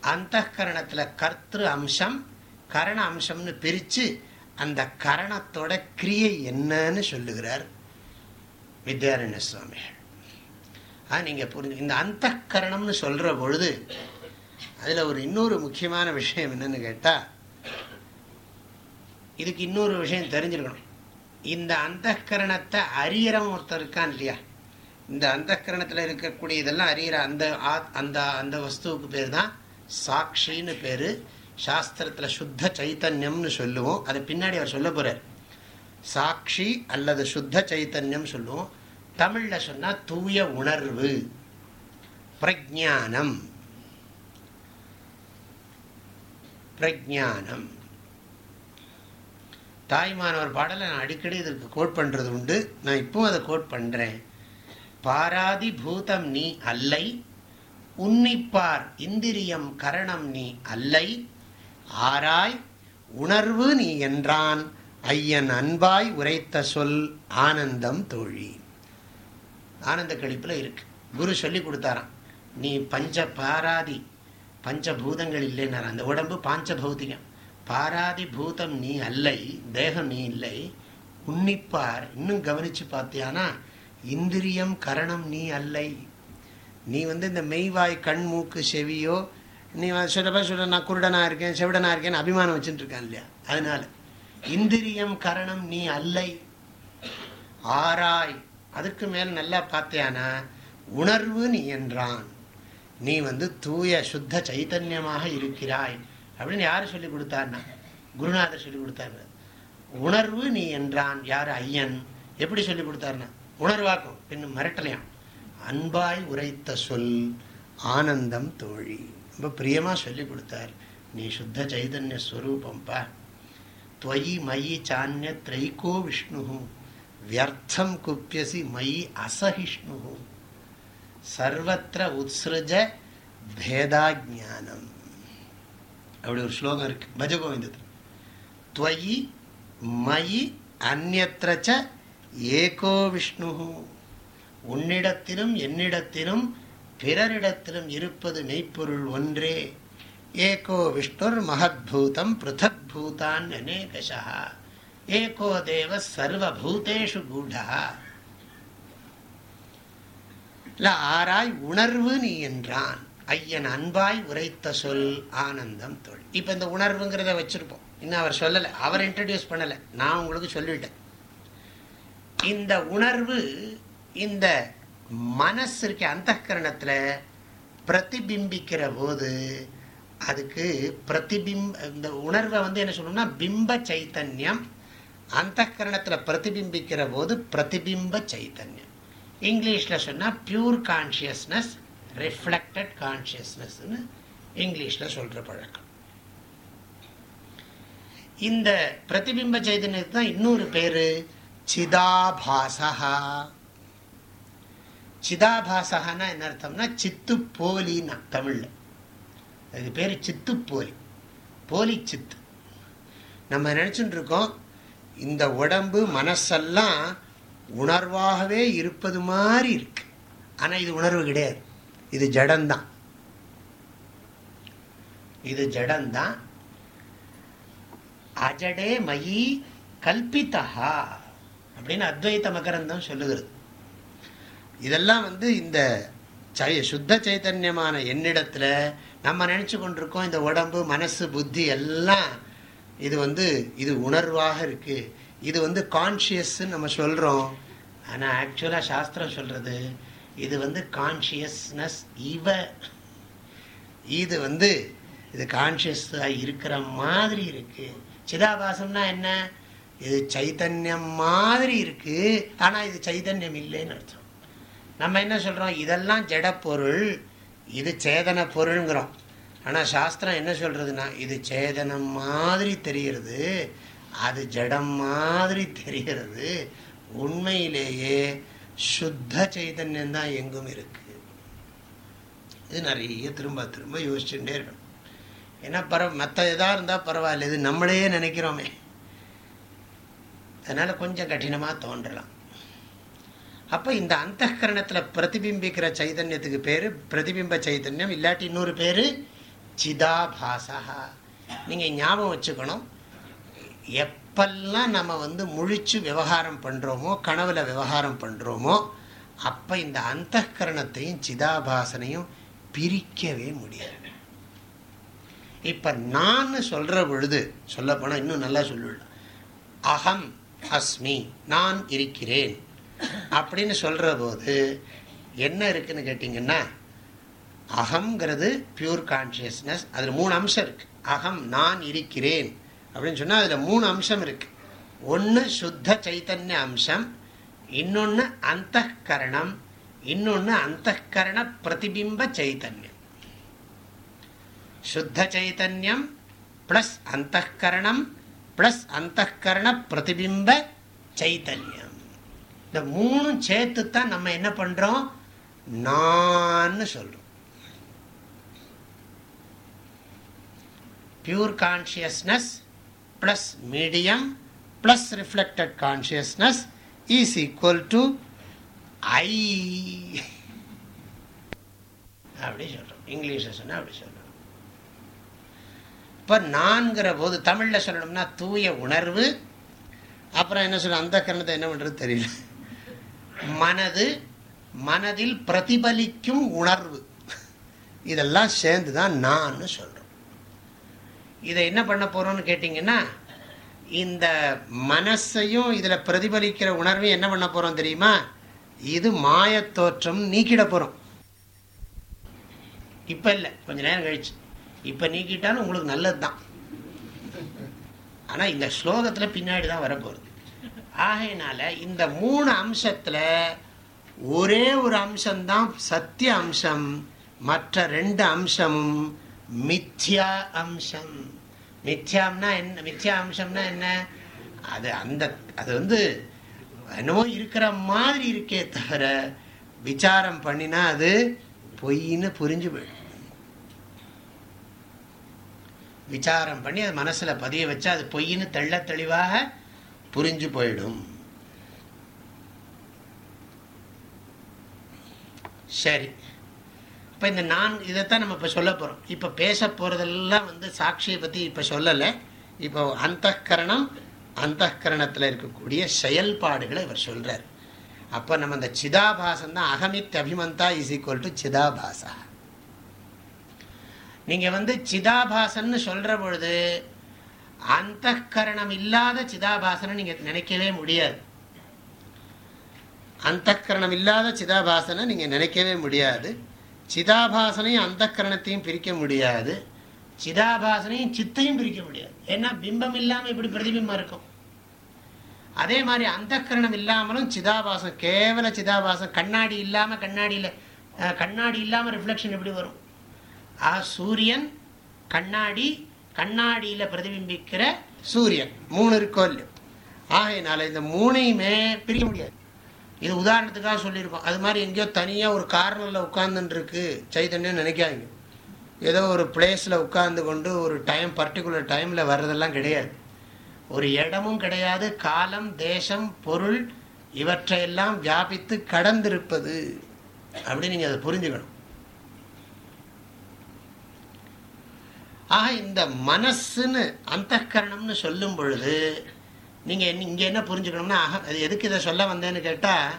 அந்த கரணத்தில் கர்த்திரு அம்சம் கரண அம்சம்னு பிரித்து அந்த கரணத்தோட கிரியை என்னன்னு சொல்லுகிறார் வித்யாரண்ய சுவாமிகள். நீங்கள் புரிஞ்சு இந்த அந்த கரணம்னு சொல்கிற பொழுது அதில் ஒரு இன்னொரு முக்கியமான விஷயம் என்னன்னு கேட்டால் இதுக்கு இன்னொரு விஷயம் தெரிஞ்சிருக்கணும். இந்த அந்த கரணத்தை அறியறவன் ஒருத்தர் இருக்கான் இல்லையா? இந்த அந்த கரணத்தில் இருக்கக்கூடிய இதெல்லாம் அறியிற அந்த அந்த அந்த வஸ்துவுக்கு பேர் தான் சாட்சின்னு பேர். சாஸ்திரத்தில் சுத்த சைத்தன்யம்னு சொல்லுவோம். அதை பின்னாடி அவர் சொல்ல போகிறார் சாட்சி அல்லது சுத்த சைத்தன்யம் சொல்லுவோம். தமிழில் சொன்னால் தூய உணர்வு பிரஜானம் பிரஜானம் தாய்மானவர் பாடலை நான் அடிக்கடி இதற்கு கோட் பண்ணுறது உண்டு. நான் இப்போ அதை கோட் பண்ணுறேன் பாராதி பூதம் நீ அல்லை உன்னிப்பார் இந்திரியம் கரணம் நீ அல்லை ஆராய் உணர்வு நீ என்றான் ஐயன் அன்பாய் உரைத்த சொல் ஆனந்தம் தோழி. ஆனந்த கழிப்பில் இருக்கு. குரு சொல்லி கொடுத்தாராம். நீ பஞ்ச பாராதி பஞ்சபூதங்கள் இல்லைன்னார். அந்த உடம்பு பாஞ்ச பௌத்திகம் பாராதி பூதம் நீ அல்லை தேகம் நீ இல்லை. உன்னிப்பார் இன்னும் கவனித்து பார்த்தியானா இந்திரியம் கரணம் நீ அல்லை. நீ வந்து இந்த மெய்வாய் கண் மூக்கு செவியோ நீ சொல்ல சொல்ல நான் குருடனாக இருக்கேன் செவிடனாக இருக்கேன்னு அபிமானம் வச்சுட்டு இருக்கான் இல்லையா? அதனால இந்திரியம் கரணம் நீ அல்லை. ஆராய் அதுக்கு மேல் நல்லா பார்த்தியானா? உணர்வு நீ என்றான். நீ வந்து தூய சுத்த சைத்தன்யமாக இருக்கிறாய் அப்படின்னு யார் சொல்லி கொடுத்தாருன்னா குருநாதர் சொல்லி கொடுத்தாரு. உணர்வு நீ என்றான். யார்? ஐயன். எப்படி சொல்லி கொடுத்தாருன்னா உணர்வாக்கும். பின்னும் மிரட்டலையாம். அன்பாய் உரைத்த சொல் ஆனந்தம் தோழி. ரொம்ப பிரியமா சொல்லி கொடுத்தார். நீ சுத்த சைதன்ய ஸ்வரூபம்பா. துவயி மயி சான்ய திரைகோ விஷ்ணு வியர்த்தம் குப்பியசி மயி அசகிஷ்ணு சர்வத்திர உத்ஸ்ருஜ பேதாஜானம் அப்படி ஒரு ஸ்லோகம் இருக்கு பஜகோவிந்தத்தில் துவயி மயி அந்நத்திரச்ச ஏகோ விஷ்ணு உன்னிடத்திலும் என்னிடத்திலும் பிறரிடத்திலும் இருப்பது மெய்ப்பொருள் ஒன்றே ஏகோ விஷ்ணுர் மகத்பூதம் பிருத்தக் பூதான் அநேகஷா ஏகோ தேவ சர்வபூதேஷு கூடா. ஆராய் உணர்வு நீ என்றான். ஐயன் அன்பாய் உரைத்த சொல் ஆனந்தம் தொழில் இப்போ இந்த உணர்வுங்கிறத வச்சிருப்போம். இன்னும் அவர் சொல்லலை. அவர் இன்ட்ரடியூஸ் பண்ணலை. நான் உங்களுக்கு சொல்லிட்டேன். இந்த உணர்வு இந்த மனசு இருக்க அந்த கரணத்தில் பிரதிபிம்பிக்கிற போது அதுக்கு பிரதிபிம்ப இந்த உணர்வை வந்து என்ன சொல்லணும்னா பிம்ப சைத்தன்யம் அந்த கரணத்தில் பிரதிபிம்பிக்கிற போது பிரதிபிம்ப சைத்தன்யம் இங்கிலீஷில் சொன்னால் பியூர் கான்ஷியஸ்னஸ் ரிஃப்ளெக்டட் கான்ஷியஸ்னஸ்ன்னு இங்கிலீஷில் சொல்கிற பழக்கம். இந்த பிரதிபிம்ப சைதன்யத்துக்கு தான் இன்னொரு பேர் சிதாபாசா சிதாபாசகனா என்ன அர்த்தம்னா சித்து போலின்னா தமிழில். அதுக்கு பேர் சித்து போலி போலி சித்து. நம்ம நினச்சிட்டு இருக்கோம் இந்த உடம்பு மனசெல்லாம் உணர்வாகவே இருப்பது மாதிரி இருக்கு. ஆனால் இது உணர்வு கிடையாது. இது ஜடந்தான். இது ஜடந்தான். அஜடே மயி கல்பித்தா அப்படின்னு அத்வைத்த மகரந்தம் சொல்லுகிறது. இதெல்லாம் வந்து இந்த சுத்த சைத்தன்யமான என்னிடத்துல நம்ம நினைச்சு கொண்டிருக்கோம். இந்த உடம்பு மனசு புத்தி எல்லாம் இது வந்து இது உணர்வாக இருக்கு. இது வந்து கான்சியஸ் நம்ம சொல்றோம். ஆனால் ஆக்சுவலாக சாஸ்திரம் சொல்றது இது வந்து கான்சியஸ்னஸ் இவ. இது வந்து இது கான்ஷியஸாக இருக்கிற மாதிரி இருக்கு. சிதாபாசம்னா என்ன? இது சைத்தன்யம் மாதிரி இருக்கு. ஆனால் இது சைத்தன்யம் இல்லைன்னு அர்த்தம். நம்ம என்ன சொல்றோம்? இதெல்லாம் ஜட பொருள் இது சேதன பொருள்ங்கிறோம். ஆனா சாஸ்திரம் என்ன சொல்கிறதுனா இது சேதனம் மாதிரி தெரிகிறது அது ஜடம் மாதிரி தெரிகிறது. உண்மையிலேயே சுத்த சைதன்யம் தான் எங்கும் இருக்கு. இது நிறைய திரும்ப திரும்ப யோசிச்சுட்டே இருக்கணும். ஏன்னா பரவ மற்ற எதாக இருந்தால் பரவாயில்ல இது நம்மளையே நினைக்கிறோமே. அதனால் கொஞ்சம் கடினமாக தோன்றலாம். அப்போ இந்த அந்த கரணத்தில் பிரதிபிம்பிக்கிற சைதன்யத்துக்கு பேர் பிரதிபிம்ப சைதன்யம் இல்லாட்டி இன்னொரு பேர் சிதாபாசா. நீங்கள் ஞாபகம் வச்சுக்கணும். எப்பெல்லாம் நம்ம வந்து முழிச்சு விவகாரம் பண்ணுறோமோ கனவுல விவகாரம் பண்ணுறோமோ அப்போ இந்த அந்த கரணத்தையும் சிதாபாசனையும் பிரிக்கவே முடியாது. இப்போ நான் சொல்கிற பொழுது சொல்லப்போனால் இன்னும் நல்லா சொல்லிவிடலாம் அகம் அஸ்மி நான் இருக்கிறேன். அப்படின்னு சொல்கிற போது என்ன இருக்குன்னு கேட்டிங்கன்னா அகங்கிறது பியூர் கான்சியஸ்னஸ் அதில் மூணு அம்சம் இருக்குது அகம் நான் இருக்கிறேன். அப்படின்னு சொன்னால் அதில் மூணு அம்சம் இருக்குது ஒன்று சுத்த சைத்தன்ய அம்சம் இன்னொன்று அந்த கரணம் இன்னொன்று அந்த கரண பிரதிபிம்ப சைத்தன்யம். சுத்த சைத்தன்யம் ப்ளஸ் அந்த கரணம் ப்ளஸ் அந்த கரண பிரதிபிம்ப சைத்தன்யம். இந்த மூணும் சேர்த்து தான் நம்ம என்ன பண்ணுறோம் நான் சொல்கிறோம் pure consciousness plus medium plus reflected consciousness is equal to I அப்படி சொல்கிறோம் இங்கிலீஷில் சொன்னால் அப்படி சொல்கிறோம் இப்போ நான்கிற போது தமிழில் சொல்லணும்னா தூய உணர்வு அப்புறம் என்ன சொல்ல அந்த கரணத்தை என்ன பண்ணுறது தெரியல. மனது மனதில் பிரதிபலிக்கும் உணர்வு. இதெல்லாம் சேர்ந்து தான் நான் சொல்கிறோம் இதை என்ன பண்ண போகிறோம்னு கேட்டிங்கன்னா இந்த மனசையும் இதில் பிரதிபலிக்கிற உணர்வையும் என்ன பண்ண போகிறோம் தெரியுமா? இது மாயத்தோற்றம் நீக்கிட போகிறோம் இப்போ இல்லை கொஞ்ச நேரம் கழிச்சு. இப்போ நீக்கிட்டாலும் உங்களுக்கு நல்லது தான் ஆனால் இந்த ஸ்லோகத்தில் பின்னாடி தான் வரப்போகுது. ஆகையினால இந்த மூணு அம்சத்தில் ஒரே ஒரு அம்சம்தான் சத்திய அம்சம் மற்ற ரெண்டு அம்சமும் மித்யா அம்சம். மித்யாம்னா என்ன மித்யா அம்சம்னா என்ன? அது அந்த அது வந்து என்னவோ இருக்கிற மாதிரி இருக்கே தவிர விசாரம் பண்ணினா அது பொய்ன்னு புரிஞ்சு போயிடும் விசாரம் பண்ணி அது மனசில் பதிய வச்சா அது பொய்ன்னு தெள்ள தெளிவாக புரிஞ்சு போயிடும். சரி. இப்போ இந்த நான் இதைத்தான் நம்ம இப்போ சொல்ல போகிறோம் இப்போ பேச போகிறதெல்லாம் வந்து சாட்சியை பற்றி இப்போ சொல்லலை. இப்போ அந்த கரணம் அந்த கரணத்தில் இருக்கக்கூடிய செயல்பாடுகளை இவர் சொல்கிறார் அப்போ நம்ம அந்த சிதாபாசம் தான் அகமித் அபிமந்தா இஸ் ஈக்குவல் டு சிதாபாசா. நீங்கள் வந்து சிதாபாசன்னு சொல்கிற பொழுது அந்த கரணம் இல்லாத சிதாபாசனை நீங்கள் நினைக்கவே முடியாது. அந்த கரணம் இல்லாத சிதாபாசனை நீங்கள் நினைக்கவே முடியாது. சிதாபாசனையும் அந்த கரணத்தையும் பிரிக்க முடியாது. சிதாபாசனையும் சித்தையும் பிரிக்க முடியாது. ஏன்னா பிம்பம் இல்லாமல் இப்படி பிரதிபிம்பம் இருக்கும். அதே மாதிரி அந்த கரணம் இல்லாமலும் சிதாபாசம் கேவல சிதாபாசம் கண்ணாடி இல்லாமல் கண்ணாடியில் கண்ணாடி இல்லாமல் ரிஃப்ளெக்ஷன் எப்படி வரும்? ஆ சூரியன் கண்ணாடி கண்ணாடியில் பிரதிபிம்பிக்கிற சூரியன். மூணு இருக்கோ இல்லையோ? ஆகையினால இந்த மூணையுமே பிரிக்க முடியாது. இது உதாரணத்துக்காக சொல்லியிருக்கோம் அது மாதிரி எங்கேயோ தனியாக ஒரு கார்னரில் உட்காந்துருக்கு சைத்தன்யம் நினைக்காங்க ஏதோ ஒரு பிளேஸில் உட்கார்ந்து கொண்டு ஒரு டைம் பர்டிகுலர் டைமில் வர்றதெல்லாம் கிடையாது. ஒரு இடமும் கிடையாது. காலம் தேசம் பொருள் இவற்றையெல்லாம் வியாபித்து கடந்திருப்பது. அப்படின்னு நீங்கள் அதை புரிஞ்சுக்கணும். ஆக இந்த மனசுன்னு அந்த கரணம்னு சொல்லும் பொழுது நீங்கள் இங்கே என்ன புரிஞ்சுக்கணும்னா அது எதுக்கு இதை சொல்ல வந்தேன்னு கேட்டால்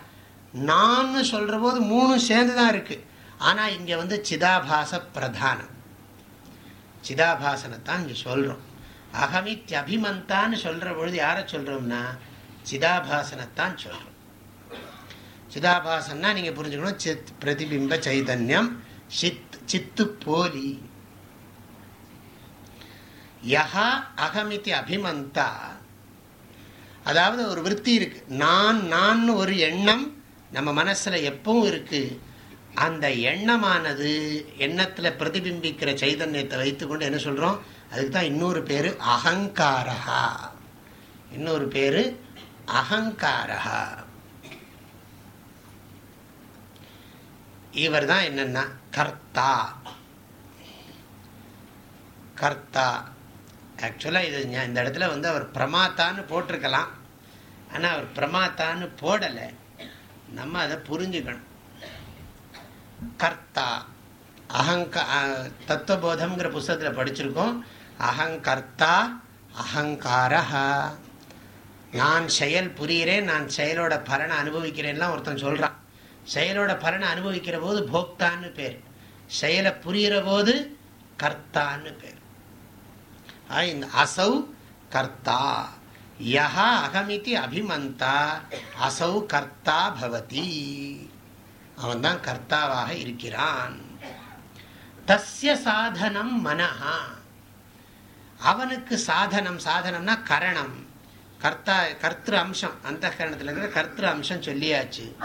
நான் சொல்கிற போது மூணு சேர்ந்து தான் இருக்குது ஆனால் இங்கே வந்து சிதாபாச பிரதானம். சிதாபாசனைத்தான் இங்கே சொல்கிறோம் அகமித் அபிமந்தான்னு சொல்கிற பொழுது யாரை சொல்கிறோம்னா சிதாபாசனைத்தான் சொல்கிறோம் சிதாபாசன்னா நீங்கள் புரிஞ்சுக்கணும் சித் பிரதிபிம்ப சைதன்யம் சித் சித்து போலி யஹா அகமிதி அபிமந்தா அதாவது ஒரு விற்பி இருக்கு. நான் நான் ஒரு எண்ணம் நம்ம மனசில் எப்பவும் இருக்கு. அந்த எண்ணமானது எண்ணத்தில் பிரதிபிம்பிக்கிற சைதன்யத்தை வைத்துக்கொண்டு என்ன சொல்கிறோம் அதுக்கு தான் இன்னொரு பேர் அகங்காரா இன்னொரு பேர் அகங்காரா இவர் தான் என்னென்னா கர்த்தா. கர்த்தா. ஆக்சுவலாக இது இந்த இடத்துல வந்து அவர் பிரமாத்தான்னு போட்டிருக்கலாம். ஆனால் அவர் பிரமாத்தான்னு போடலை. நம்ம அதை புரிஞ்சுக்கணும். கர்த்தா அகங்க தத்துவபோதம்ங்கிற புஸ்தகத்தில் படிச்சிருக்கோம். அகங்கர்த்தா அகங்காரா நான் செயல் புரிகிறேன் நான் செயலோட பலனை அனுபவிக்கிறேன்லாம் ஒருத்தன் சொல்கிறான் செயலோட பலனை அனுபவிக்கிற போது போக்தான்னு பேர். செயலை புரிகிற போது கர்த்தான்னு பேர். அசௌ கர்த்தா யா அகமிதி அபிமந்தா அசௌ கர்த்தா பவதி அவன்தான் கர்த்தாவாக இருக்கிறான். தஸ்ய சாதனம் மனஹா. அவனுக்கு சாதனம் சாதனம்னா கரணம். கர்த்தா கர்த்திரு அம்சம். அந்த கரணத்தில் இருக்கிற கர்த்திரு அம்சம் சொல்லியாச்சு.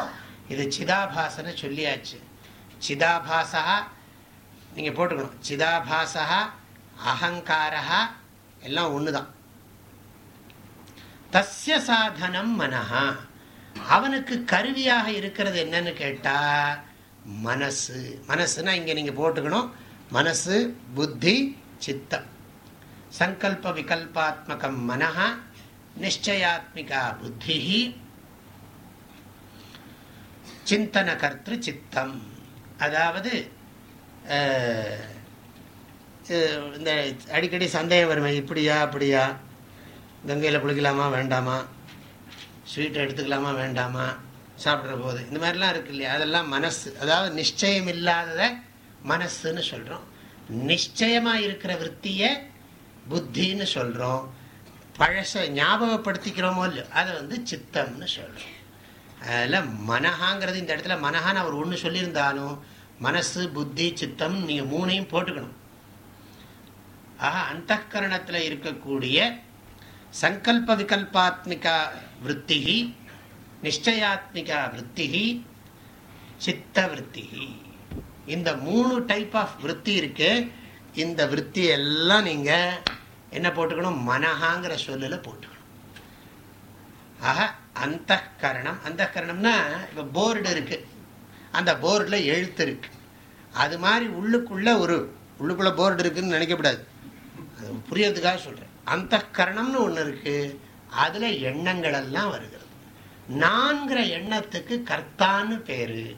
இது சிதாபாசனை சொல்லியாச்சு. சிதாபாசா நீங்கள் போட்டுக்கணும். சிதாபாசா அகங்காரா எல்லாம் ஒன்று தான் தஸ்ய சாதனம் மனஹா. அவனுக்கு கருவியாக இருக்கிறது என்னன்னு கேட்டா மனசு. மனசுனா இங்க நீங்க போட்டுக்கணும். மனசு புத்தி சித்தம். சங்கல்ப விகல்பாத்மகம் மனஹா நிச்சயாத்மிகா புத்தி சிந்தன கர்த்திரு சித்தம் அதாவது இந்த அடிக்கடி சந்தேகம் வருமே இப்படியா அப்படியா? கங்கையில் குளிக்கலாமா வேண்டாமா? ஸ்வீட்டை எடுத்துக்கலாமா வேண்டாமா? சாப்பிட்ற போது. இந்த மாதிரிலாம் இருக்கு இல்லையா? அதெல்லாம் மனசு. அதாவது நிச்சயம் இல்லாததை மனசுன்னு சொல்கிறோம் நிச்சயமாக இருக்கிற விற்த்தியை புத்தின்னு சொல்கிறோம் பழச ஞாபகப்படுத்திக்கிறோமோ இல்லையோ அதை வந்து சித்தம்னு சொல்கிறோம் அதில் மனஹாங்கிறது இந்த இடத்துல மனஹான்னு அவர் ஒன்று சொல்லியிருந்தாலும் மனசு புத்தி சித்தம் நீங்கள் மூணையும் போட்டுக்கணும். ஆக அந்த கரணத்தில் இருக்கக்கூடிய சங்கல்ப விகல்பாத்மிகா விற்பி நிச்சயாத்மிகா விற்பி சித்த விற்பி இந்த மூணு டைப் ஆஃப் விற்பி இருக்கு. இந்த விற்பி எல்லாம் நீங்க என்ன போட்டுக்கணும்? மனஹாங்கிற சொல்லில் போட்டுக்கணும். ஆக அந்த கரணம் அந்த கரணம்னா இப்போ போர்டு இருக்கு. அந்த போர்டில் எழுத்து இருக்கு. அது மாதிரி உள்ளுக்குள்ள ஒரு உள்ளுக்குள்ள போர்டு இருக்குன்னு நினைக்கப்படாது புரியறதுக்காக சொல்கிறேன் அந்த கரணம்னு ஒன்று இருக்குது அதில் எண்ணங்கள் எல்லாம் வருகிறது. நான்கிற எண்ணத்துக்கு கர்த்தான்னு பேர்.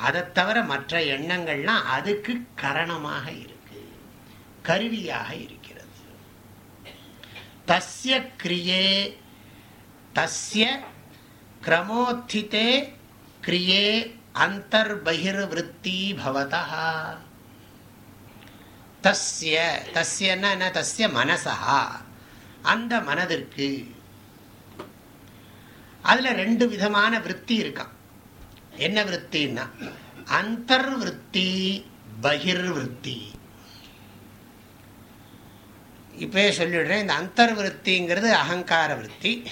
அதை தவிர மற்ற எண்ணங்கள்லாம் அதுக்கு கரணமாக இருக்கு. கருவியாக இருக்கிறது. தஸ்ய கிரியே தஸ்ய கிரமோத்திதே கிரியே அந்தர்பகிர்வத்தி பவதா தஸ்ய தஸ்யன்னா என்ன? தஸ்ய மனசா? அந்த மனதிற்கு அதில் ரெண்டு விதமான விற்பி இருக்கான். என்ன விற்த்தின்னா அந்தர்விற்பி பகிர்விற்பி இப்பயே சொல்லிடுறேன் இந்த அந்தர்விற்த்திங்கிறது அகங்கார விற்பி.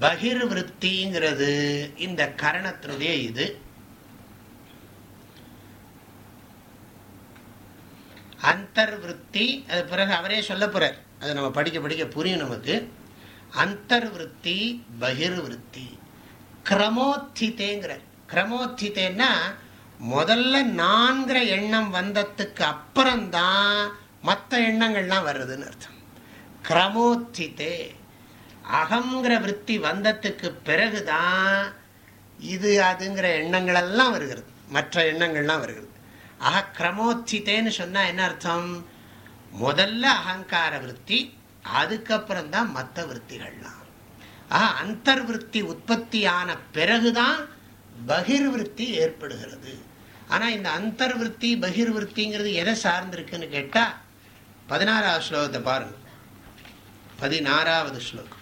பகிர்விற்த்திங்கிறது இந்த கரணத்தினுடைய இது. அந்தர்விருத்தி அது பிறகு அவரே சொல்ல போறார். அதை நம்ம படிக்க படிக்க புரியும் நமக்கு. அந்தர்விருத்தி பகிர்விருத்தி. கிரமோத்திதேங்கிற கிரமோத்திதேன்னா முதல்ல நான்கிற எண்ணம் வந்ததுக்கு அப்புறம்தான் மற்ற எண்ணங்கள்லாம் வருதுன்னு அர்த்தம். கிரமோத்திதே அகங்கிற விற்பி வந்ததுக்கு பிறகுதான் இது அதுங்கிற எண்ணங்கள் எல்லாம் வருகிறது. மற்ற எண்ணங்கள்லாம் வருகிறது. ஆக கிரமோச்சித்தேன்னு சொன்னால் என்ன அர்த்தம்? முதல்ல அகங்கார விற்பி அதுக்கப்புறம் தான் மற்ற விற்த்திகள்லாம் ஆஹா அந்தர்விற்பி உற்பத்தியான பிறகுதான் பகிர்விற்பி ஏற்படுகிறது. ஆனால் இந்த அந்தர்விற்பி பகிர்விற்பிங்கிறது எதை சார்ந்திருக்குன்னு கேட்டால் பதினாறாவது ஸ்லோகத்தை பாருங்க. பதினாறாவது ஸ்லோகம்.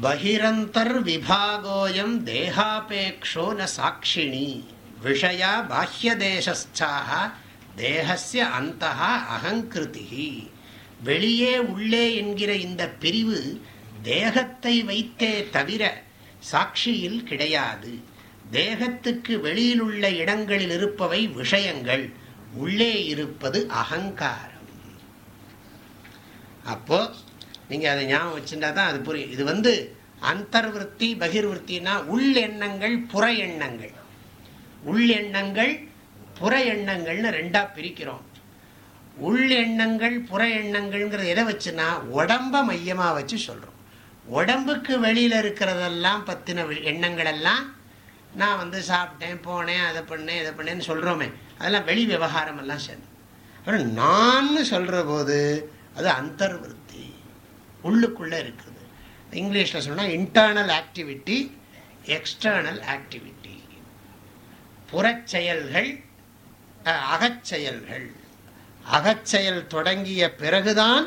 பகிரந்தர் விபாகோயம் தேகாபேக்ஷோ ந சாட்சிணி விஷயா பாஹ்யதேசாக தேகசிய அந்த அகங்கிருதி வெளியே உள்ளே என்கிற இந்த பிரிவு தேகத்தை வைத்தே தவிர சாட்சியில் கிடையாது. தேகத்துக்கு வெளியிலுள்ள இடங்களில் இருப்பவை விஷயங்கள் உள்ளே இருப்பது அகங்காரம். அப்போ நீங்கள் அதை ஞாபகம் வச்சுட்டா தான் அது புரியும். இது வந்து அந்தர்விருத்தி பகிர்விற்த்தினா உள் எண்ணங்கள் புற எண்ணங்கள். உள் எண்ணங்கள் புற எண்ணங்கள்னு ரெண்டாக பிரிக்கிறோம். உள் எண்ணங்கள் புற எண்ணங்கள்ங்கிறது எதை வச்சுன்னா உடம்ப மையமாக வச்சு சொல்கிறோம் உடம்புக்கு வெளியில் இருக்கிறதெல்லாம் பற்றின எண்ணங்கள் எல்லாம் நான் வந்து சாப்பிட்டேன் போனேன் அதை பண்ணேன் இதை பண்ணேன்னு சொல்கிறோமே அதெல்லாம் வெளி விவகாரம் எல்லாம் சேர்ந்து. அப்புறம் நான் சொல்கிற போது அது அந்தர்வருத்தி. உள்ளுக்குள்ளே இருக்குது. இங்கிலீஷ்ல சொன்னால் இன்டர்னல் ஆக்டிவிட்டி எக்ஸ்டர்னல் ஆக்டிவிட்டி புறச்செயல்கள் அகச்செயல்கள். அகச்செயல் தொடங்கிய பிறகுதான்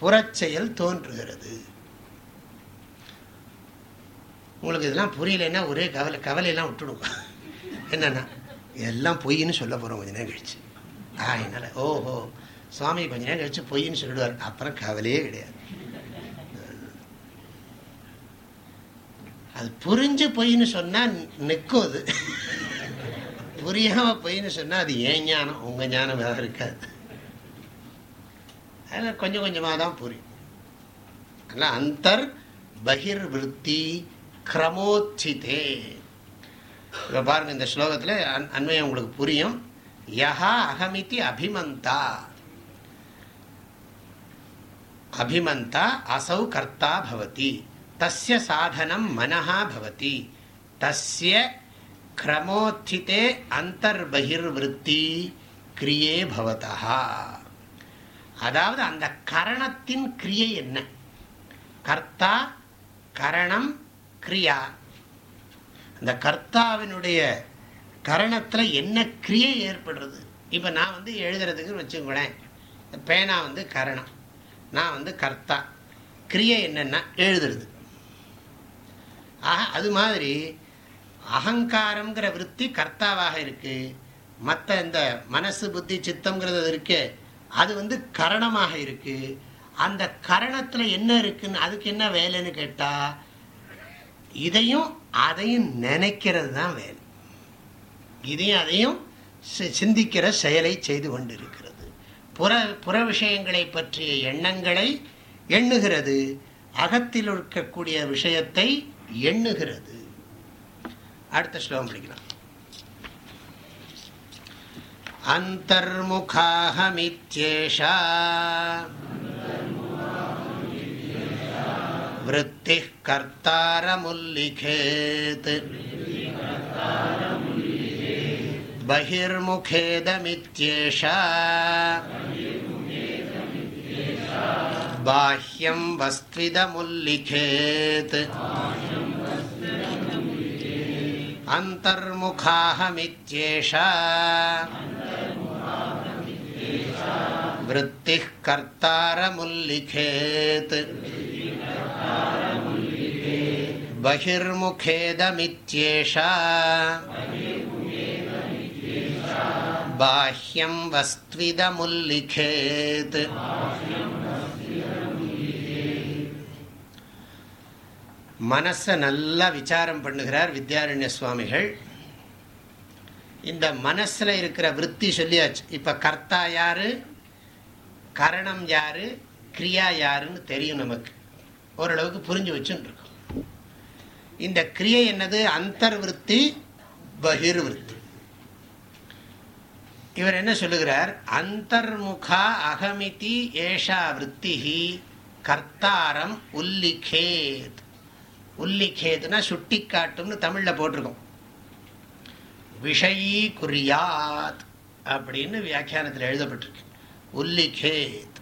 புறச்செயல் தோன்றுகிறது. உங்களுக்கு இதெல்லாம் புரியலன்னா ஒரே கவலை கவலையெல்லாம் விட்டுடும் என்னன்னா எல்லாம் பொய்ன்னு சொல்ல போகிறோம் கொஞ்ச நேரம் கழிச்சு. ஆ என்னால் ஓஹோ சுவாமி கொஞ்ச நேரம் கழிச்சு பொய்ன்னு சொல்லிடுவார். அப்புறம் கவலையே கிடையாது. அது புரிஞ்சு பொய்ன்னு சொன்னால் நிற்கும் அது புரியாம பொய்ன்னு சொன்னால் அது ஏன் ஞானம்? உங்கள் ஞானம் வேறு இருக்காது. அதில் கொஞ்சம் கொஞ்சமாக தான் புரியும். அதனால் அந்தர் பகிர் கிரமோச்சிதே. இப்போ பாருங்க இந்த ஸ்லோகத்தில் அன் அண்மையம் உங்களுக்கு புரியும். யஹா அகமிதி அபிமந்தா. அபிமந்தா அசௌ கர்த்தா பவதி. தஸ்ய சாதனம் மனஹா பவதி தஸ்ய கிரமோத்திதே அந்தர்பகிர்விருத்தி கிரியே பவதா அதாவது அந்த கரணத்தின் கிரியை என்ன கர்த்தா கரணம் கிரியா அந்த கர்த்தாவினுடைய கரணத்தில் என்ன கிரியை ஏற்படுறது? இப்போ நான் வந்து எழுதுறதுக்குன்னு வச்சுக்கோங்களேன். பேனா வந்து கரணம். நான் வந்து கர்த்தா. கிரியை என்னென்னா எழுதுறது. ஆக அது மாதிரி அகங்காரங்கிற விற்பி கர்த்தாவாக இருக்கு. மற்ற இந்த மனசு புத்தி சித்தம்ங்கிறது இருக்கு அது வந்து கரணமாக இருக்கு. அந்த கரணத்தில் என்ன இருக்குன்னு அதுக்கு என்ன வேலைன்னு கேட்டால் இதையும் அதையும் நினைக்கிறது தான் வேலை. இதையும் அதையும் சிந்திக்கிற செயலை செய்து கொண்டிருக்கிறது. புற புற விஷயங்களை பற்றிய எண்ணங்களை எண்ணுகிறது. அகத்தில் இருக்கக்கூடிய விஷயத்தை எண்ணுகிறது அடுத்த ஸ்லோகம் படிக்கலாம் அந்தர்முகாஹமித்யேஷா वृत्तिः कर्तारमुल्लिखेत् बहिर्मुखेदमित्येषा बाह्यं वस्त्विदमुल्लिखेत् अन्तर्मुखाहमित्येषा वृत्तिः कर्तारमुल्लिखेत् बहिर्मुखेदमित्येषा बाह्यं वस्त्विदमुल्लिखेत् மனசை நல்லா விசாரம் பண்ணுகிறார் வித்யாரண்ய சுவாமிகள். இந்த மனசில் இருக்கிற விற்பி சொல்லியாச்சு. இப்போ கர்த்தா யாரு? கரணம் யாரு? கிரியா யாருன்னு தெரியும் நமக்கு. ஓரளவுக்கு புரிஞ்சு வச்சுன்னு இருக்கும் இந்த கிரியை என்னது? அந்தர்விருத்தி பகிர்விருத்தி இவர் என்ன சொல்லுகிறார்? அந்தர்முகா அகமிதி ஏஷா விற்த்திஹி கர்த்தாரம் உல்லிகேத். உல்லிகேதுனா சுட்டி காட்டும்னு தமிழில் போட்டிருக்கோம். விஷயீ குறியாத் அப்படின்னு வியாக்கியானத்தில் எழுதப்பட்டிருக்கு. உல்லிகேத்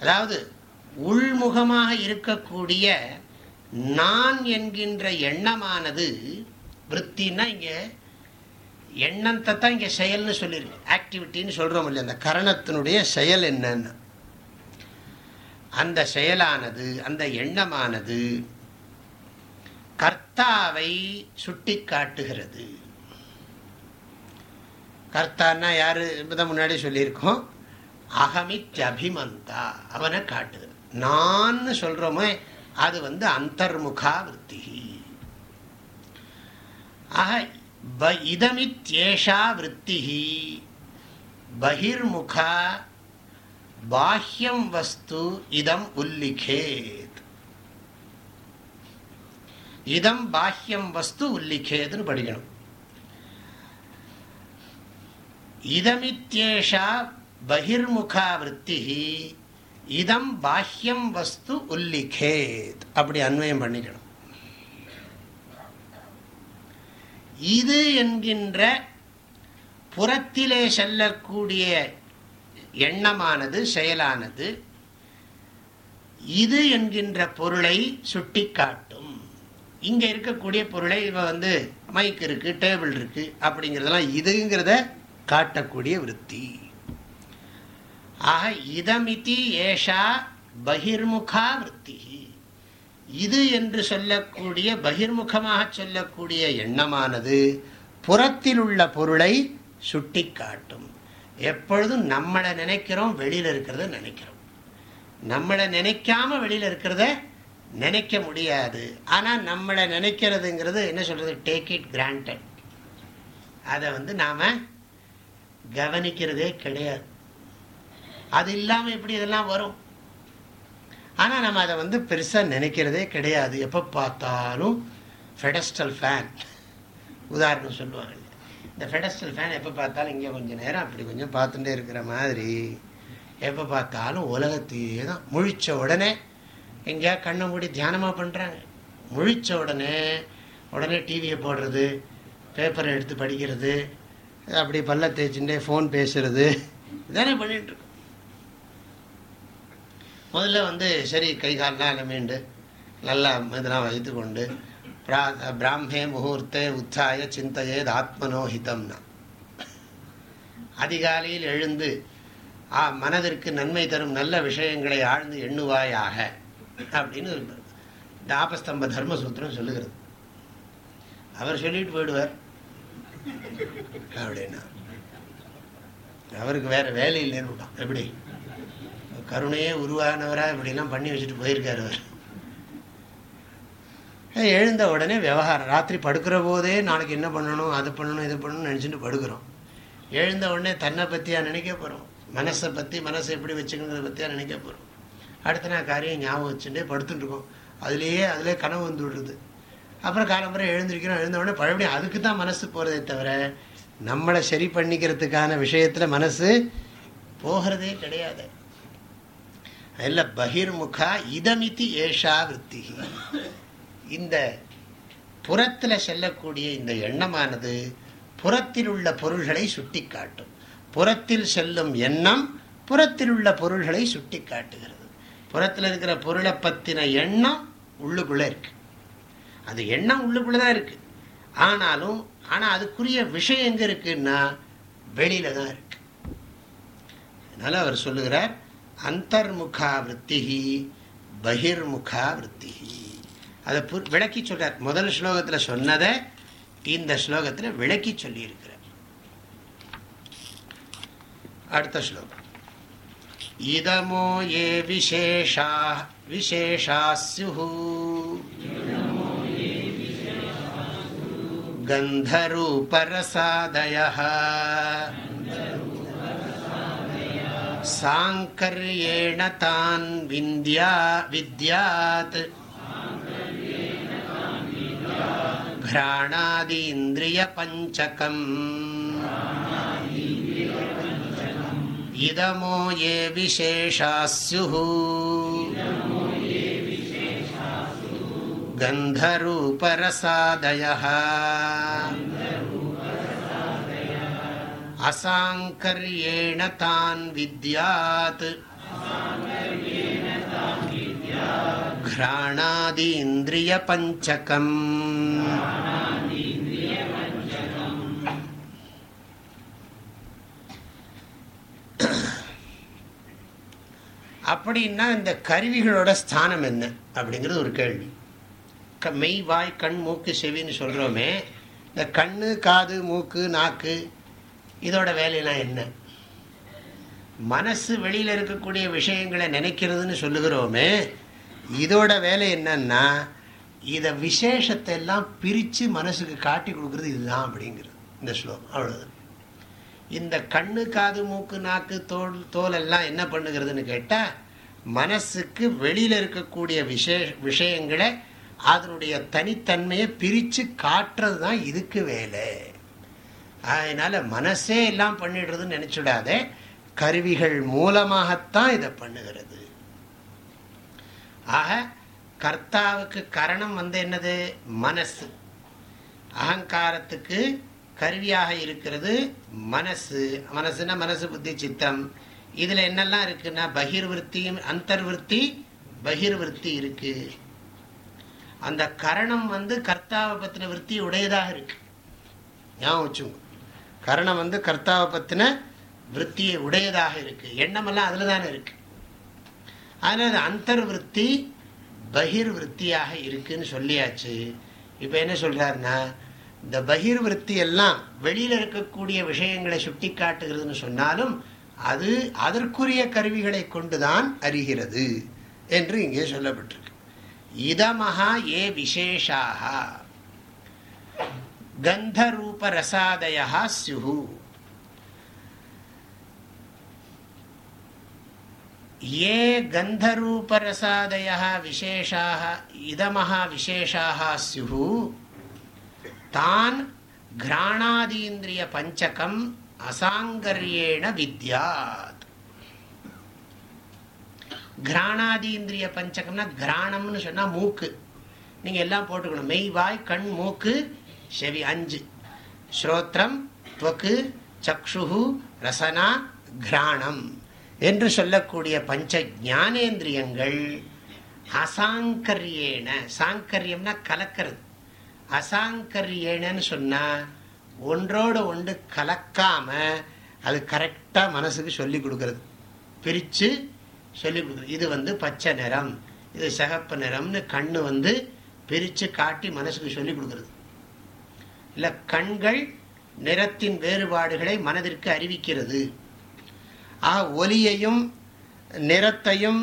அதாவது உள்முகமாக இருக்கக்கூடிய நான் என்கின்ற எண்ணமானது விற்த்தின்னா இங்கே எண்ணத்தை தான் இங்கே செயல்னு சொல்லியிருக்கு ஆக்டிவிட்டின்னு சொல்கிறோம் இல்லையா? அந்த கரணத்தினுடைய செயல் என்னன்னு. அந்த செயலானது அந்த எண்ணமானது கர்த்தாவை சுட்டி காட்டுகிறது. கர்த்தான்னா யாரு இப்பதான் முன்னாடி சொல்லியிருக்கோம். அகமித் அபிமந்தா அவனை காட்டுது நான் சொல்றோமே அது வந்து அந்தர்முகா விற்பி ஆக இதமித்யேஷா விற்பி பகிர்முகா பாஹ்யம் வஸ்து இதம் உல்லிகேத். இதம் பாஹ்யம் வஸ்து உல்லிகேதுன்னு படிக்கணும். இதமித்யேஷா பகிர்முகா விற்பி இதம் பாஹ்யம் வஸ்து உல்லிகேத் அப்படி அன்வயம் பண்ணிக்கணும். இது என்கின்ற புறத்திலே செல்லக்கூடிய எண்ணமானது செயலானது இது என்கின்ற பொருளை சுட்டிக்காட்டும். இங்க இருக்கக்கூடிய பொருளை இவ வந்து மைக் இருக்கு டேபிள் இருக்கு அப்படிங்கிறதெல்லாம் இதுங்கிறத காட்டக்கூடிய விற்பி ஆக இதமிதி ஏஷா பகிர்முகா விற்பி இது என்று சொல்லக்கூடிய பகிர்முகமாக சொல்லக்கூடிய எண்ணமானது புறத்தில் உள்ள பொருளை சுட்டி காட்டும் எப்பொழுதும் நம்மளை நினைக்கிறோம் வெளியில் இருக்கிறத நினைக்கிறோம். நம்மளை நினைக்காம வெளியில் இருக்கிறத நினைக்க முடியாது. ஆனால் நம்மளை நினைக்கிறதுங்கிறது என்ன சொல்கிறது டேக் இட் கிராண்டட் அதை வந்து நாம் கவனிக்கிறதே கிடையாது. அது இல்லாமல் எப்படி இதெல்லாம் வரும்? ஆனால் நம்ம அதை வந்து பெருசாக நினைக்கிறதே கிடையாது. எப்போ பார்த்தாலும் ஃபெடஸ்டல் ஃபேன் உதாரணம் சொல்லுவாங்க இந்த ஃபெடஸ்டல் ஃபேன் எப்போ பார்த்தாலும் இங்கே கொஞ்சம் நேரம் அப்படி கொஞ்சம் பார்த்துட்டே இருக்கிற மாதிரி. எப்போ பார்த்தாலும் உலகத்தையே தான் முழித்த உடனே எங்கேயா கண்ணை மூடி தியானமாக பண்ணுறாங்க முழித்த உடனே உடனே டிவியை போடுறது பேப்பரை எடுத்து படிக்கிறது அப்படி பல்ல தேய்ச்சுட்டே ஃபோன் பேசுறது இதானே பண்ணிகிட்ருக்கோம் முதல்ல வந்து சரி கை கால்லாம் அலமீண்டு நல்லா இதெல்லாம் வைத்து கொண்டு பிராமே முகூர்த்தே உத்தாய சிந்தையே ஆத்மனோஹிதம்னா. அதிகாலையில் எழுந்து ஆ மனதிற்கு நன்மை தரும் நல்ல விஷயங்களை ஆழ்ந்து எண்ணுவாயாக அப்படின்னு தாபஸ்தம்ப ஆபஸ்தம்ப தர்மசூத்திரம் சொல்லுகிறது. அவர் சொல்லிட்டு போயிடுவார். அப்படின்னா. அவருக்கு வேற வேலை இல்லைன்னு எப்படி? கருணையே உருவானவராக இப்படிலாம் பண்ணி வச்சுட்டு போயிருக்காரு அவர். எழுந்த உடனே விவகாரம். ராத்திரி படுக்கிற போதே நாளைக்கு என்ன பண்ணணும் அது பண்ணணும் இது பண்ணணும்னு நினச்சிட்டு படுக்கிறோம். எழுந்த உடனே தன்னை பற்றியாக நினைக்க போகிறோம் மனசை பற்றி மனசை எப்படி வச்சுக்கணுங்கிறத பற்றியாக நினைக்க போகிறோம் அடுத்த நாள் காரியம் ஞாபகம் வச்சுட்டே படுத்துட்டுருக்கோம் அதுலேயே அதிலே கனவு வந்து விடுறது. அப்புறம் காலம்புரை எழுந்திருக்கிறோம். எழுந்தவுடனே பழபடியும் அதுக்கு தான் மனசு போகிறதே தவிர நம்மளை சரி பண்ணிக்கிறதுக்கான விஷயத்தில் மனசு போகிறதே கிடையாது. அதில் பகிர்முகா இதமிதி ஏஷா விற்பி இந்த புறத்தில் செல்லக்கூடிய இந்த எண்ணமானது புறத்தில் உள்ள பொருள்களை சுட்டி காட்டும் புறத்தில் செல்லும் எண்ணம் புறத்தில் உள்ள பொருள்களை சுட்டி காட்டுகிறது புறத்தில் இருக்கிற பொருளை பற்றின எண்ணம் உள்ளுக்குள்ளே இருக்குது அது எண்ணம் உள்ளுக்குள்ளே தான் இருக்குது ஆனாலும் ஆனால் அதுக்குரிய விஷயம் எங்கே இருக்குன்னா வெளியில தான் இருக்குது அதனால் அவர் சொல்லுகிறார் அந்தர்முகா விற்த்திகி பகிர்முகா விற்த்திகி அதை விளக்கி சொல்கிறார் முதல் ஸ்லோகத்தில் சொன்னதை இந்த ஸ்லோகத்தில் விளக்கி சொல்லியிருக்கிறார். அடுத்த ஸ்லோகம். इदमो ये विशेषा विशेषा स्युः गन्धरूपरसादयः साङ्कर्येण तान् विन्द्या विद्यात् घ्राणादीन्द्रियपञ्चकम् इदमो ये विशेषा स्युः गन्धरूपरसादयः। असाङ्कर्येण तान् विद्यात्। घ्राणादीन्द्रियपञ्चकम् அப்படின்னா இந்த கருவிகளோட ஸ்தானம் என்ன அப்படிங்கிறது ஒரு கேள்வி. க மெய் வாய் கண் மூக்கு செவின்னு சொல்கிறோமே இந்த கண் காது மூக்கு நாக்கு இதோட வேலையெல்லாம் என்ன? மனசு வெளியில் இருக்கக்கூடிய விஷயங்களை நினைக்கிறதுன்னு சொல்லுகிறோமே இதோட வேலை என்னன்னா இதை விசேஷத்தை எல்லாம் பிரித்து மனசுக்கு காட்டி கொடுக்குறது இதுதான் அப்படிங்கிறது. இந்த ஸ்லோகம். அவ்வளோதான் இந்த கண்ணு காது மூக்கு நாக்கு தோல் தோல் எல்லாம் என்ன பண்ணுகிறதுன்னு கேட்டால் மனசுக்கு வெளியில் இருக்கக்கூடிய விஷே விஷயங்களை அதனுடைய தனித்தன்மையை பிரித்து காட்டுறது தான் இதுக்கு வேலை. அதனால் மனசே எல்லாம் பண்ணிடுறதுன்னு நினச்சிடாதே கருவிகள் மூலமாகத்தான் இதை பண்ணுகிறது. ஆக கர்த்தாவுக்கு கரணம் வந்து என்னது? மனசு. அகங்காரத்துக்கு கருவியாக இருக்கிறது மனசு. மனசுனா மனசு புத்தி சித்தம். இதுல என்னெல்லாம் இருக்குன்னா பகிர்விற்த்தியும் அந்தர்விற்பி பகிர்விற்பி இருக்கு. அந்த கரணம் வந்து கர்த்தாவை பத்தின விற்பி உடையதாக இருக்கு. ஞாபகம் வச்சுங்க கரணம் வந்து கர்த்தாவை பத்தின விற்த்தியை உடையதாக இருக்கு. எண்ணமெல்லாம் அதுல தானே இருக்கு. அதனால அந்தர்விற்பி பகிர்வர்த்தியாக இருக்குன்னு சொல்லியாச்சு. இப்ப என்ன சொல்றாருன்னா இந்த பகிர்விருத்தி எல்லாம் வெளியில இருக்கக்கூடிய விஷயங்களை சுட்டி காட்டுகிறதுன்னு சொன்னாலும் அது அதற்குரிய கருவிகளை கொண்டுதான் அறிகிறது என்று இங்கே சொல்லப்பட்டிருக்கு. இதமஹா ஏ விசேஷாக கந்தரூப ரசாதயா சுகு ஏ கந்தரூபரசாதய விசேஷாக இதமஹா விசேஷாக சியுகு தான் கிராணாதீந்திரிய பஞ்சகம் அசாங்கரியேண வித்யாத். கிராணாதீந்திரிய பஞ்சகம்னா கிராணம்னு சொன்னால் மூக்கு. நீங்கள் எல்லாம் போட்டுக்கணும். மெய் வாய் கண் மூக்கு செவி அஞ்சு. ஸ்ரோத்ரம் துவக்கு சக்ஷுகு ரசனா கிராணம் என்று சொல்லக்கூடிய பஞ்ச ஜானேந்திரியங்கள் அசாங்கரியேன சாங்கரியம்னா கலக்கிறது. அசாங்கரியேனன்னு சொன்னா ஒன்றோடு ஒன்று கலக்காம அது கரெக்டாக மனசுக்கு சொல்லி கொடுக்கறது. பிரித்து சொல்லி கொடுக்குறது. இது வந்து பச்சை நிறம் இது சிகப்பு நிறம்னு கண்ணு வந்து பிரித்து காட்டி மனசுக்கு சொல்லி கொடுக்கறது. இல்லை கண்கள் நிறத்தின் வேறுபாடுகளை மனதிற்கு அறிவிக்கிறது. ஆக ஒலியையும் நிறத்தையும்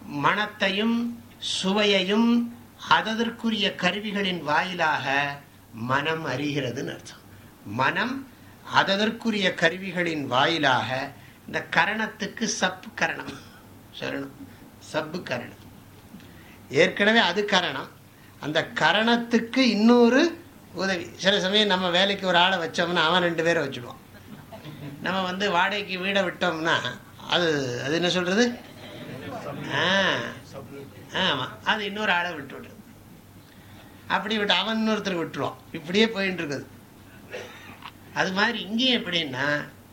மனத்தையும் சுவையையும் அதற்குரிய கருவிகளின் வாயிலாக மனம் அறிகிறதுன்னு அர்த்தம். மனம் அதற்குரிய கருவிகளின் வாயிலாக இந்த கரணத்துக்கு சப்பு கரணம். சொல்லணும். சப்பு கரணம். ஏற்கனவே அது கரணம். அந்த கரணத்துக்கு இன்னொரு உதவி. சில சமயம் நம்ம வேலைக்கு ஒரு ஆளை வச்சோம்னா அவன் ரெண்டு பேரை வச்சுடுவான். நம்ம வந்து வாடகைக்கு வீடை விட்டோம்னா அது அது என்ன சொல்றது? ஆமாம் அது இன்னொரு ஆளை விட்டு அப்படி விட்டு அவன் இன்னொருத்தர் விட்டுருவான். இப்படியே போயிட்டு இருக்குது அது மாதிரி இங்கேயும் எப்படின்னா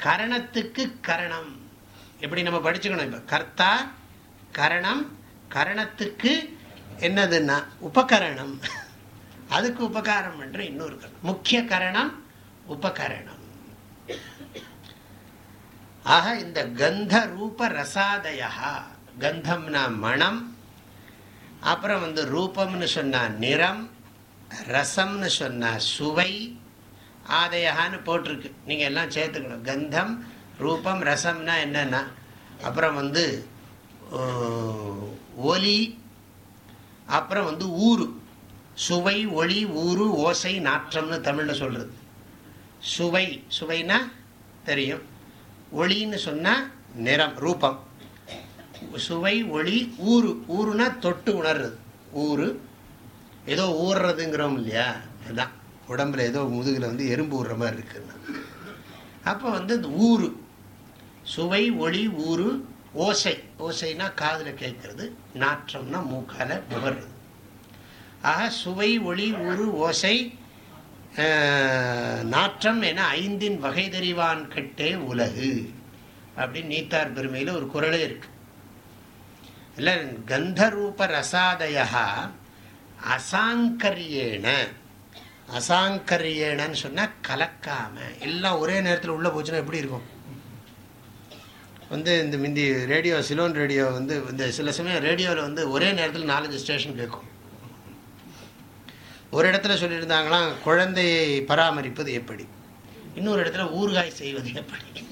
கரணத்துக்கு கரணம். எப்படி நம்ம படிச்சுக்கணும் இப்போ? கர்த்தா கரணம் கரணத்துக்கு என்னதுன்னா உபகரணம். அதுக்கு உபகாரம் என்று இன்னொரு முக்கிய கரணம் உபகரணம். ஆக இந்த கந்த ரூப ரசாதயா கந்தம்னா மனம் அப்புறம் வந்து ரூபம்னு சொன்னா நிறம் ரசம்னு சொன்னால் சுவை ஆதயான்னு போட்டிருக்கு. நீங்கள் எல்லாம் சேர்த்துக்கணும். கந்தம் ரூபம் ரசம்னா என்னென்னா அப்புறம் வந்து ஒலி அப்புறம் வந்து ஊரு சுவை ஒளி ஊரு ஓசை நாற்றம்னு தமிழில் சொல்கிறது சுவை சுவைனா தெரியும். ஒளின்னு சொன்னால் நிறம் ரூபம். சுவை ஒளி ஊரு ஊருனா தொட்டு உணர்றது. ஊரு ஏதோ ஊறுறதுங்கிறோம் இல்லையா? அதுதான் உடம்புல ஏதோ முதுகில் வந்து எறும்பு ஊறுற மாதிரி இருக்குன்னா அப்போ வந்து இந்த ஊறு சுவை ஒளி ஊறு ஓசை. ஓசைனா காதில் கேட்கறது நாற்றம்னா மூக்கால முகர்றது ஆக சுவை ஒளி ஊறு ஓசை நாற்றம் என ஐந்தின் வகை தெரிவான் கட்டே உலகு அப்படின்னு நீத்தார் பெருமையில் ஒரு குரலே இருக்கு. இல்லை கந்தரூப ரசாதயா அசாங்கரியேன. அசாங்கரியேனன்னு சொன்னால் கலக்காம. எல்லாம் ஒரே நேரத்தில் உள்ளே போச்சுன்னா எப்படி இருக்கும்? வந்து இந்த மிந்தி ரேடியோ சிலோன் ரேடியோ வந்து இந்த சில சமயம் ரேடியோவில் வந்து ஒரே நேரத்தில் நாலஞ்சு ஸ்டேஷன் கேட்கும். ஒரு இடத்துல சொல்லியிருந்தாங்களாம் குழந்தையை பராமரிப்பது எப்படி? இன்னொரு இடத்துல ஊறுகாய் செய்வது எப்படி?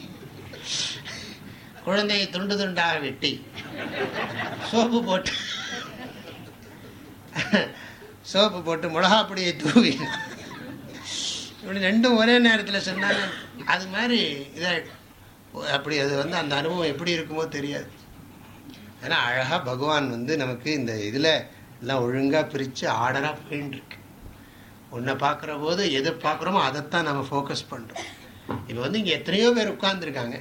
குழந்தையை துண்டு துண்டாக வெட்டி சோப்பு போட்டு சோப்பு போட்டு மிளகா பொடியை தூவி. இப்படி ரெண்டும் ஒரே நேரத்தில் சொன்னாங்க அது மாதிரி இதாகிடும் அப்படி அது வந்து அந்த அனுபவம் எப்படி இருக்குமோ தெரியாது. ஏன்னா அழகாக பகவான் வந்து நமக்கு இந்த இதில் எல்லாம் ஒழுங்காக பிரித்து ஆர்டராக போயின்னு ஒன்றை பார்க்குற போது எது பார்க்குறோமோ அதைத்தான் நம்ம ஃபோக்கஸ் பண்ணுறோம் இப்போ வந்து இங்கே எத்தனையோ பேர் உட்காந்துருக்காங்க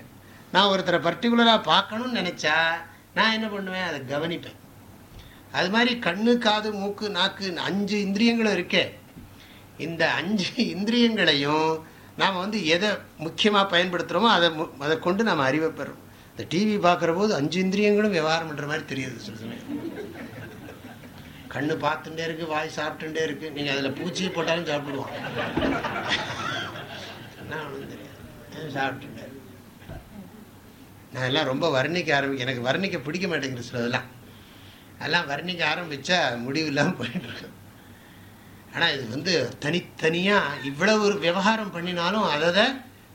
நான் ஒருத்தரை பர்டிகுலராக பார்க்கணும்னு நினச்சா நான் என்ன பண்ணுவேன்? அதை கவனிப்பேன். அது மாதிரி கண்ணு காது மூக்கு நாக்கு அஞ்சு இந்திரியங்களும் இருக்கே. இந்த அஞ்சு இந்திரியங்களையும் நாம் வந்து எதை முக்கியமாக பயன்படுத்துகிறோமோ அதை அதை கொண்டு நாம் அறிவை பெறோம் இந்த டிவி பார்க்குற போது அஞ்சு இந்திரியங்களும் விவகாரம் பண்ணுற மாதிரி தெரியுது சில சமயம் கண்ணு பார்த்துட்டே இருக்கு வாய் சாப்பிட்டுட்டே இருக்கு. நீங்கள் அதில் பூச்சி போட்டாலும் சாப்பிடுவோம். சாப்பிட்டுட்டேன் நான் எல்லாம் ரொம்ப வர்ணிக்க ஆரம்பி எனக்கு வர்ணிக்க பிடிக்க மாட்டேங்குது சிலதெல்லாம். அதெல்லாம் வர்ணிக்க ஆரம்பித்தா முடிவு இல்லாமல் போயிட்டுருக்கு ஆனால் இது வந்து தனித்தனியாக இவ்வளவு ஒரு விவகாரம் பண்ணினாலும் அதை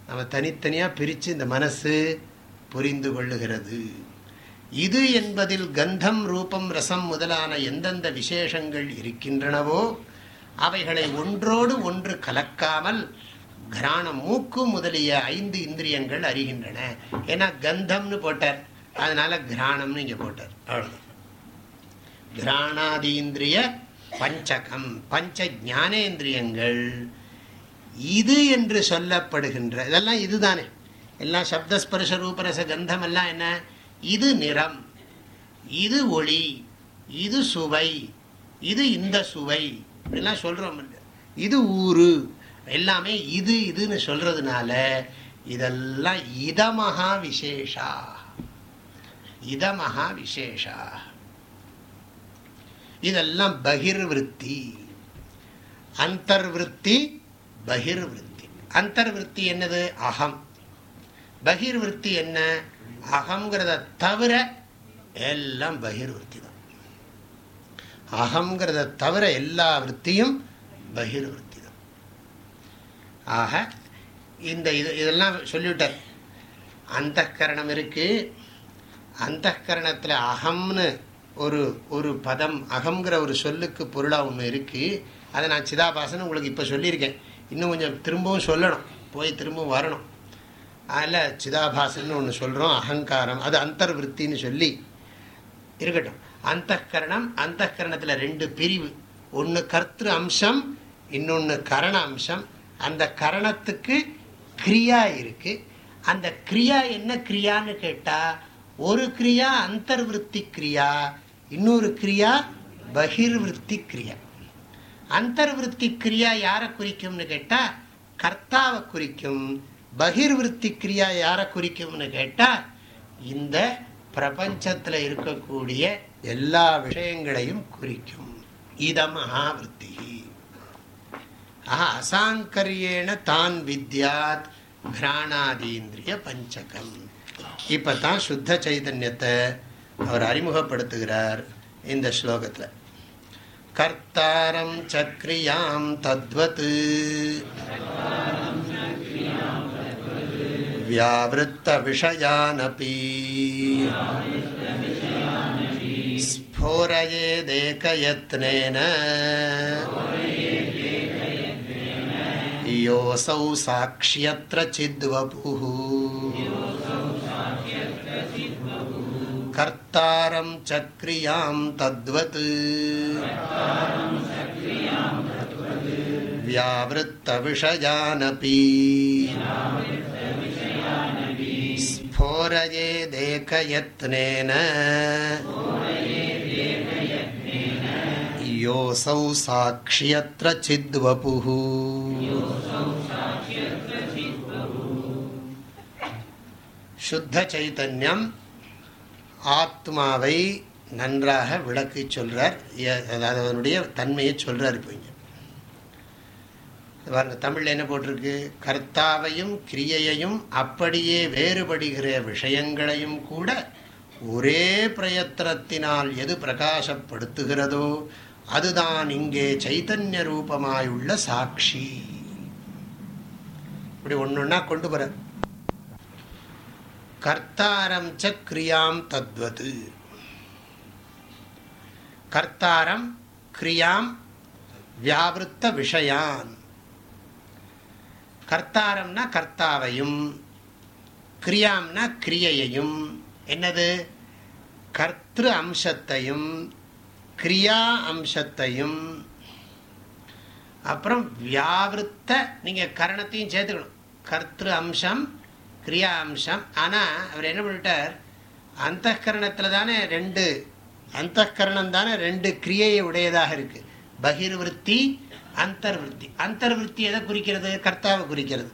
நம்ம தனித்தனியாக பிரித்து இந்த மனசு புரிந்து கொள்ளுகிறது. இது என்பதில் கந்தம் ரூபம் ரசம் முதலான எந்தெந்த விசேஷங்கள் இருக்கின்றனவோ அவைகளை ஒன்றோடு ஒன்று கலக்காமல் கிராணம் மூக்கு முதலிய ஐந்து இந்திரியங்கள் அறிகின்றன. ஏன்னா கந்தம்னு போட்டார். அதனால கிராணம்னு இங்கே போட்டார். அவ்வளோதான் கிராணாதீந்திரிய பஞ்சகம் பஞ்ச ஞானேந்திரியங்கள். இது என்று சொல்லப்படுகின்ற இதெல்லாம் இதுதானே. எல்லாம் சப்தஸ்பர்ஷ ரூபரச கந்தம் எல்லாம் என்ன? இது நிறம். இது ஒளி. இது சுவை. இது இந்த சுவை. இப்படிலாம் சொல்கிறோம் இது ஊரு எல்லாமே இது இதுன்னு சொல்றதுனால இதெல்லாம் இதமகா விசேஷா. இதமகா விசேஷா. இதெல்லாம் பகிர்விருத்தி. அந்தர்விருத்தி பகிர்விருத்தி. அந்தர்விருத்தி என்னது? அகம். பகிர்விருத்தி என்ன? அகங்கிறத தவிர எல்லாம் பகிர்விருத்தி தான். அகங்கிறத தவிர எல்லா விற்த்தியும் பகிர்விருத்தி தான். ஆக இந்த இது இதெல்லாம் சொல்லிவிட்டார். அந்த கரணம் இருக்கு. அந்த கரணத்தில் அகம்னு ஒரு ஒரு பதம் அகங்கிற ஒரு சொல்லுக்கு பொருளாக ஒன்று இருக்குது அதை நான் சிதாபாசன் உங்களுக்கு இப்போ சொல்லியிருக்கேன். இன்னும் கொஞ்சம் திரும்பவும் சொல்லணும். போய் திரும்பவும் வரணும். அதில் சிதாபாசன் ஒன்று சொல்கிறோம் அகங்காரம் அது அந்தர்விற்த்தின்னு சொல்லி இருக்கட்டும். அந்த கரணம் அந்த கரணத்தில் ரெண்டு பிரிவு. ஒன்று கர்த்திரு அம்சம் இன்னொன்று கரண அம்சம். அந்த கரணத்துக்கு கிரியா இருக்குது அந்த கிரியா என்ன கிரியான்னு கேட்டால் ஒரு கிரியா அந்தர்விருத்தி கிரியா இன்னொரு கிரியா பகிர்விருத்தி கிரியா. அந்தர்விருத்தி கிரியா யாரை குறிக்கும்னு கேட்டால் கர்த்தாவை குறிக்கும். பகிர்விருத்தி கிரியா யாரை குறிக்கும்னு கேட்டால் இந்த பிரபஞ்சத்தில் இருக்கக்கூடிய எல்லா விஷயங்களையும் குறிக்கும். இதம் மகாவிருத்தி ஆஹா அசாங்கரியேன தான் வித்யாத் கிராணாதீந்திரிய பஞ்சகம். இப்போ தான் சுத்த சைதன்யத்தை அவர் அறிமுகப்படுத்துகிறார் இந்த ஸ்லோகத்தில் கர்த்தாரம் சக்ரியாம் தத்வத் व्यावृत्तविषयानपि स्फोरयेदेकयत्नेन योऽसौ साक्ष्यत्र चिद्वपुः वक्तारं चक्रियाँ तद्वत्। व्यावृत्तविषयानपि। स्फोरयेदेकयत्नेन योऽसौ साक्ष्यत्र चिद्वपुः। शुद्धचैतन्यम् ஆத்மாவை நன்றாக விளக்கி அதாவது அதனுடைய தன்மையை சொல்கிறார் இப்போ இங்கே. பாருங்க என்ன போட்டிருக்கு? கர்த்தாவையும் கிரியையையும் அப்படியே வேறுபடுகிற விஷயங்களையும் கூட ஒரே பிரயத்தனத்தினால் எது பிரகாசப்படுத்துகிறதோ அதுதான் இங்கே சைத்தன்ய ரூபமாயுள்ள சாட்சி. இப்படி ஒன்றா கொண்டு வர கர்த்தாரம் ச கிரியாம் தத்வது. கர்த்தாரம் கிரியாம் வியாவிருத்த விஷயான். கர்த்தாரம்னா கர்த்தாவையும் கிரியாம்னா கிரியையையும். என்னது? கர்த்திரு அம்சத்தையும் கிரியா அம்சத்தையும். அப்புறம் வியாவிருத்த நீங்கள் கரணத்தையும் சேர்த்துக்கணும். கர்த்திரு அம்சம் கிரியா அம்சம் ஆனால் அவர் என்ன பண்ணிட்டார்? அந்த கரணத்தில் தானே ரெண்டு அந்த கரணம் தானே ரெண்டு கிரியையை உடையதாக இருக்குது பகிர்விருத்தி அந்தர்விருத்தி. அந்தர்விருத்தி எதை குறிக்கிறது? கர்த்தாவை குறிக்கிறது.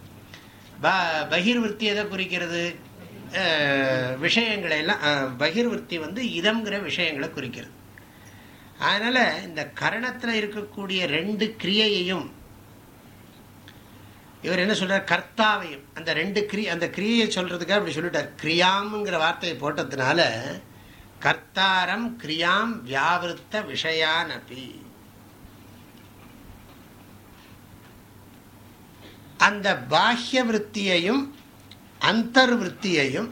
ப பகிர்விருத்தி எதை குறிக்கிறது? விஷயங்களை எல்லாம் பகிர்விருத்தி வந்து இதம்ங்கிற விஷயங்களை குறிக்கிறது. அதனால் இந்த கரணத்தில் இருக்கக்கூடிய ரெண்டு கிரியையையும் இவர் என்ன சொல்றார்? கர்த்தாவையும் அந்த ரெண்டு கிரி அந்த கிரியை சொல்றதுக்காக அப்படி சொல்லிட்டார். கிரியாம்ங்கிற வார்த்தையை போட்டதுனால கர்த்தாரம் கிரியாம் வியாவிருத்த விஷயான் அப்படி அந்த பாஹ்ய விற்த்தியையும் அந்தர்விற்த்தியையும்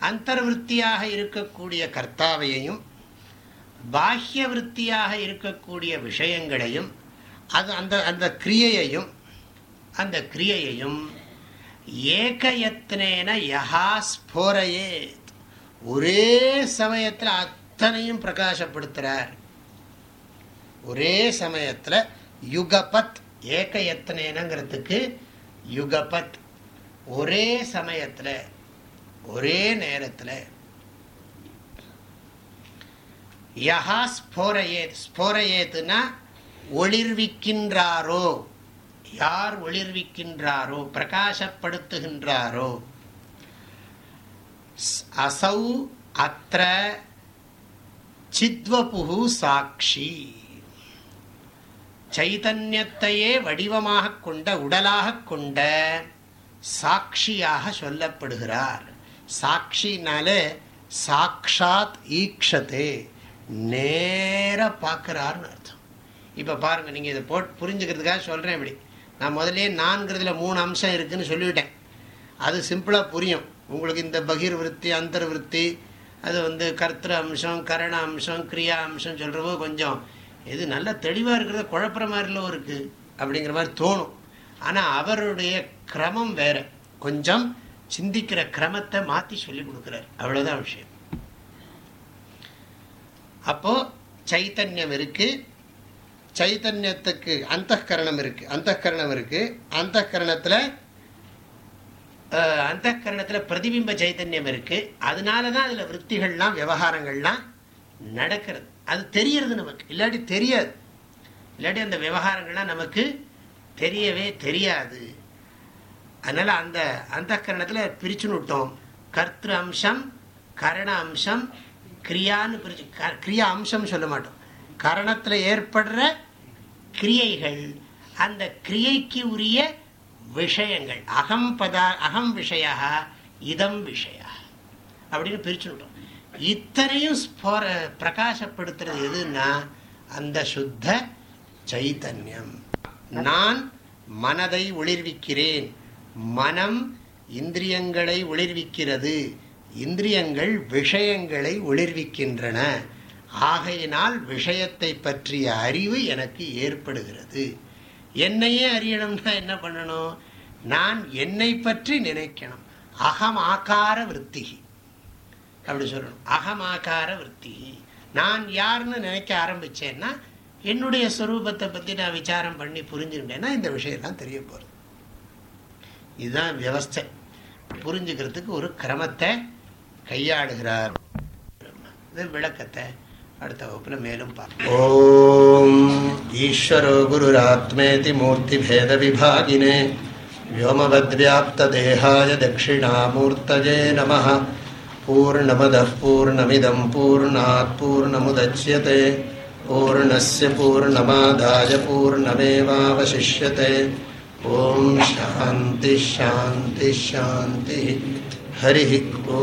அந்தர்விற்த்தியாக இருக்கக்கூடிய கர்த்தாவையையும் பாஹ்ய விற்த்தியாக இருக்கக்கூடிய விஷயங்களையும் அது அந்த அந்த கிரியையையும் அந்த கிரியையையும் ஏகயத்னேன யஹா ஸ்போரையே ஒரே சமயத்தில் அத்தனையும் பிரகாசப்படுத்துகிறார் ஒரே சமயத்தில் யுகபத் ஏகயத்னேனங்கிறதுக்கு யுகபத். ஒரே சமயத்தில் ஒரே நேரத்தில் யஹா ஸ்போரையேத். ஸ்போரையேத்துனா ஒளிர்விக்கின்றாரோ? யார் ஒளிர்விக்கின்றாரோ பிரகாசப்படுத்துகின்றாரோ? அசௌ அத்த சித்வபுகு சாட்சி சைதன்யத்தையே வடிவமாக கொண்ட உடலாக கொண்ட சாட்சியாக சொல்லப்படுகிறார். சாட்சினாலே சாக்ஷாத் ஈக்ஷதே நேர பார்க்கிறார்னு அர்த்தம். இப்போ பாருங்கள் நீங்கள் இதை போட் புரிஞ்சுக்கிறதுக்காக சொல்கிறேன் இப்படி. நான் முதலே நான்கிறதுல மூணு அம்சம் இருக்குதுன்னு சொல்லிவிட்டேன். அது சிம்பிளாக புரியும். உங்களுக்கு இந்த பகிர் விற்பி அந்தர் விற்பி அது வந்து கர்த்திர அம்சம் கரண அம்சம் கிரியா அம்சம் சொல்கிறவோ கொஞ்சம் இது நல்லா தெளிவாக இருக்கிறத குழப்புற மாதிரிலோ இருக்குது அப்படிங்கிற மாதிரி தோணும். ஆனால் அவருடைய கிரமம் வேற. கொஞ்சம் சிந்திக்கிற கிரமத்தை மாற்றி சொல்லி கொடுக்குறார். அவ்வளோதான் விஷயம். அப்போது சைத்தன்யம் இருக்குது சைத்தன்யத்துக்கு அந்த கரணம் இருக்குது அந்த கரணம் இருக்குது அந்த கரணத்தில் அந்த கரணத்தில் பிரதிபிம்ப சைத்தன்யம் இருக்குது அதனால தான் அதில் விற்த்திகள்லாம் விவகாரங்கள்லாம் நடக்கிறது. அது தெரியறது நமக்கு. இல்லாட்டி தெரியாது. இல்லாட்டி அந்த விவகாரங்கள்லாம் நமக்கு தெரியவே தெரியாது. அதனால் அந்த அந்த கரணத்தில் பிரிச்சுன்னு விட்டோம். கர்த்திரு அம்சம் கரண அம்சம் கிரியான்னு பிரிச்சு கிரியா அம்சம் சொல்ல மாட்டோம். கரணத்தில் ஏற்படுற கிரியைகள் அந்த கிரியைக்கு உரிய விஷயங்கள் அகம் பதா அகம் விஷயா இதம் விஷயா அப்படின்னு பிரிச்சு விட்டோம் இத்தனையும் பிரகாசப்படுத்துறது எதுன்னா அந்த சுத்த சைத்தன்யம் நான் மனதை ஒளிர்விக்கிறேன். மனம் இந்திரியங்களை ஒளிர்விக்கிறது. இந்திரியங்கள் விஷயங்களை ஒளிர்விக்கின்றன. ஆகையினால் விஷயத்தை பற்றிய அறிவு எனக்கு ஏற்படுகிறது. என்னையே அறியணும்னா என்ன பண்ணணும்? நான் என்னை பற்றி நினைக்கணும். அகம் ஆகார விற்த்திகி. அப்படி சொல்லணும். அகம் ஆகார விற்த்திகி. நான் யாருன்னு நினைக்க ஆரம்பிச்சேன்னா என்னுடைய ஸ்வரூபத்தை பற்றி நான் விசாரம் பண்ணி புரிஞ்சுக்கிட்டேன்னா இந்த விஷயம்லாம் தெரிய போகிறது இதுதான் வியவஸ்தை. புரிஞ்சுக்கிறதுக்கு ஒரு கிரமத்தை கையாளுகிறார் இது விளக்கத்தை. அடுத்த வகுப்பில் மேலும் பார்ப்போம் ஓம் ஈஸ்வரோ குருராத்மேதி மூர்த்தி பேத விபாகினே व्योमवद्व्याप्तदेहाय दक्षिणामूर्तये नमः पूर्णमदः पूर्णमिदं पूर्णात् पूर्णमुदच्यते पूर्णस्य पूर्णमादाय पूर्णमेवावशिष्यते ॐ शान्तिः शान्तिः शान्तिः हरिः ओ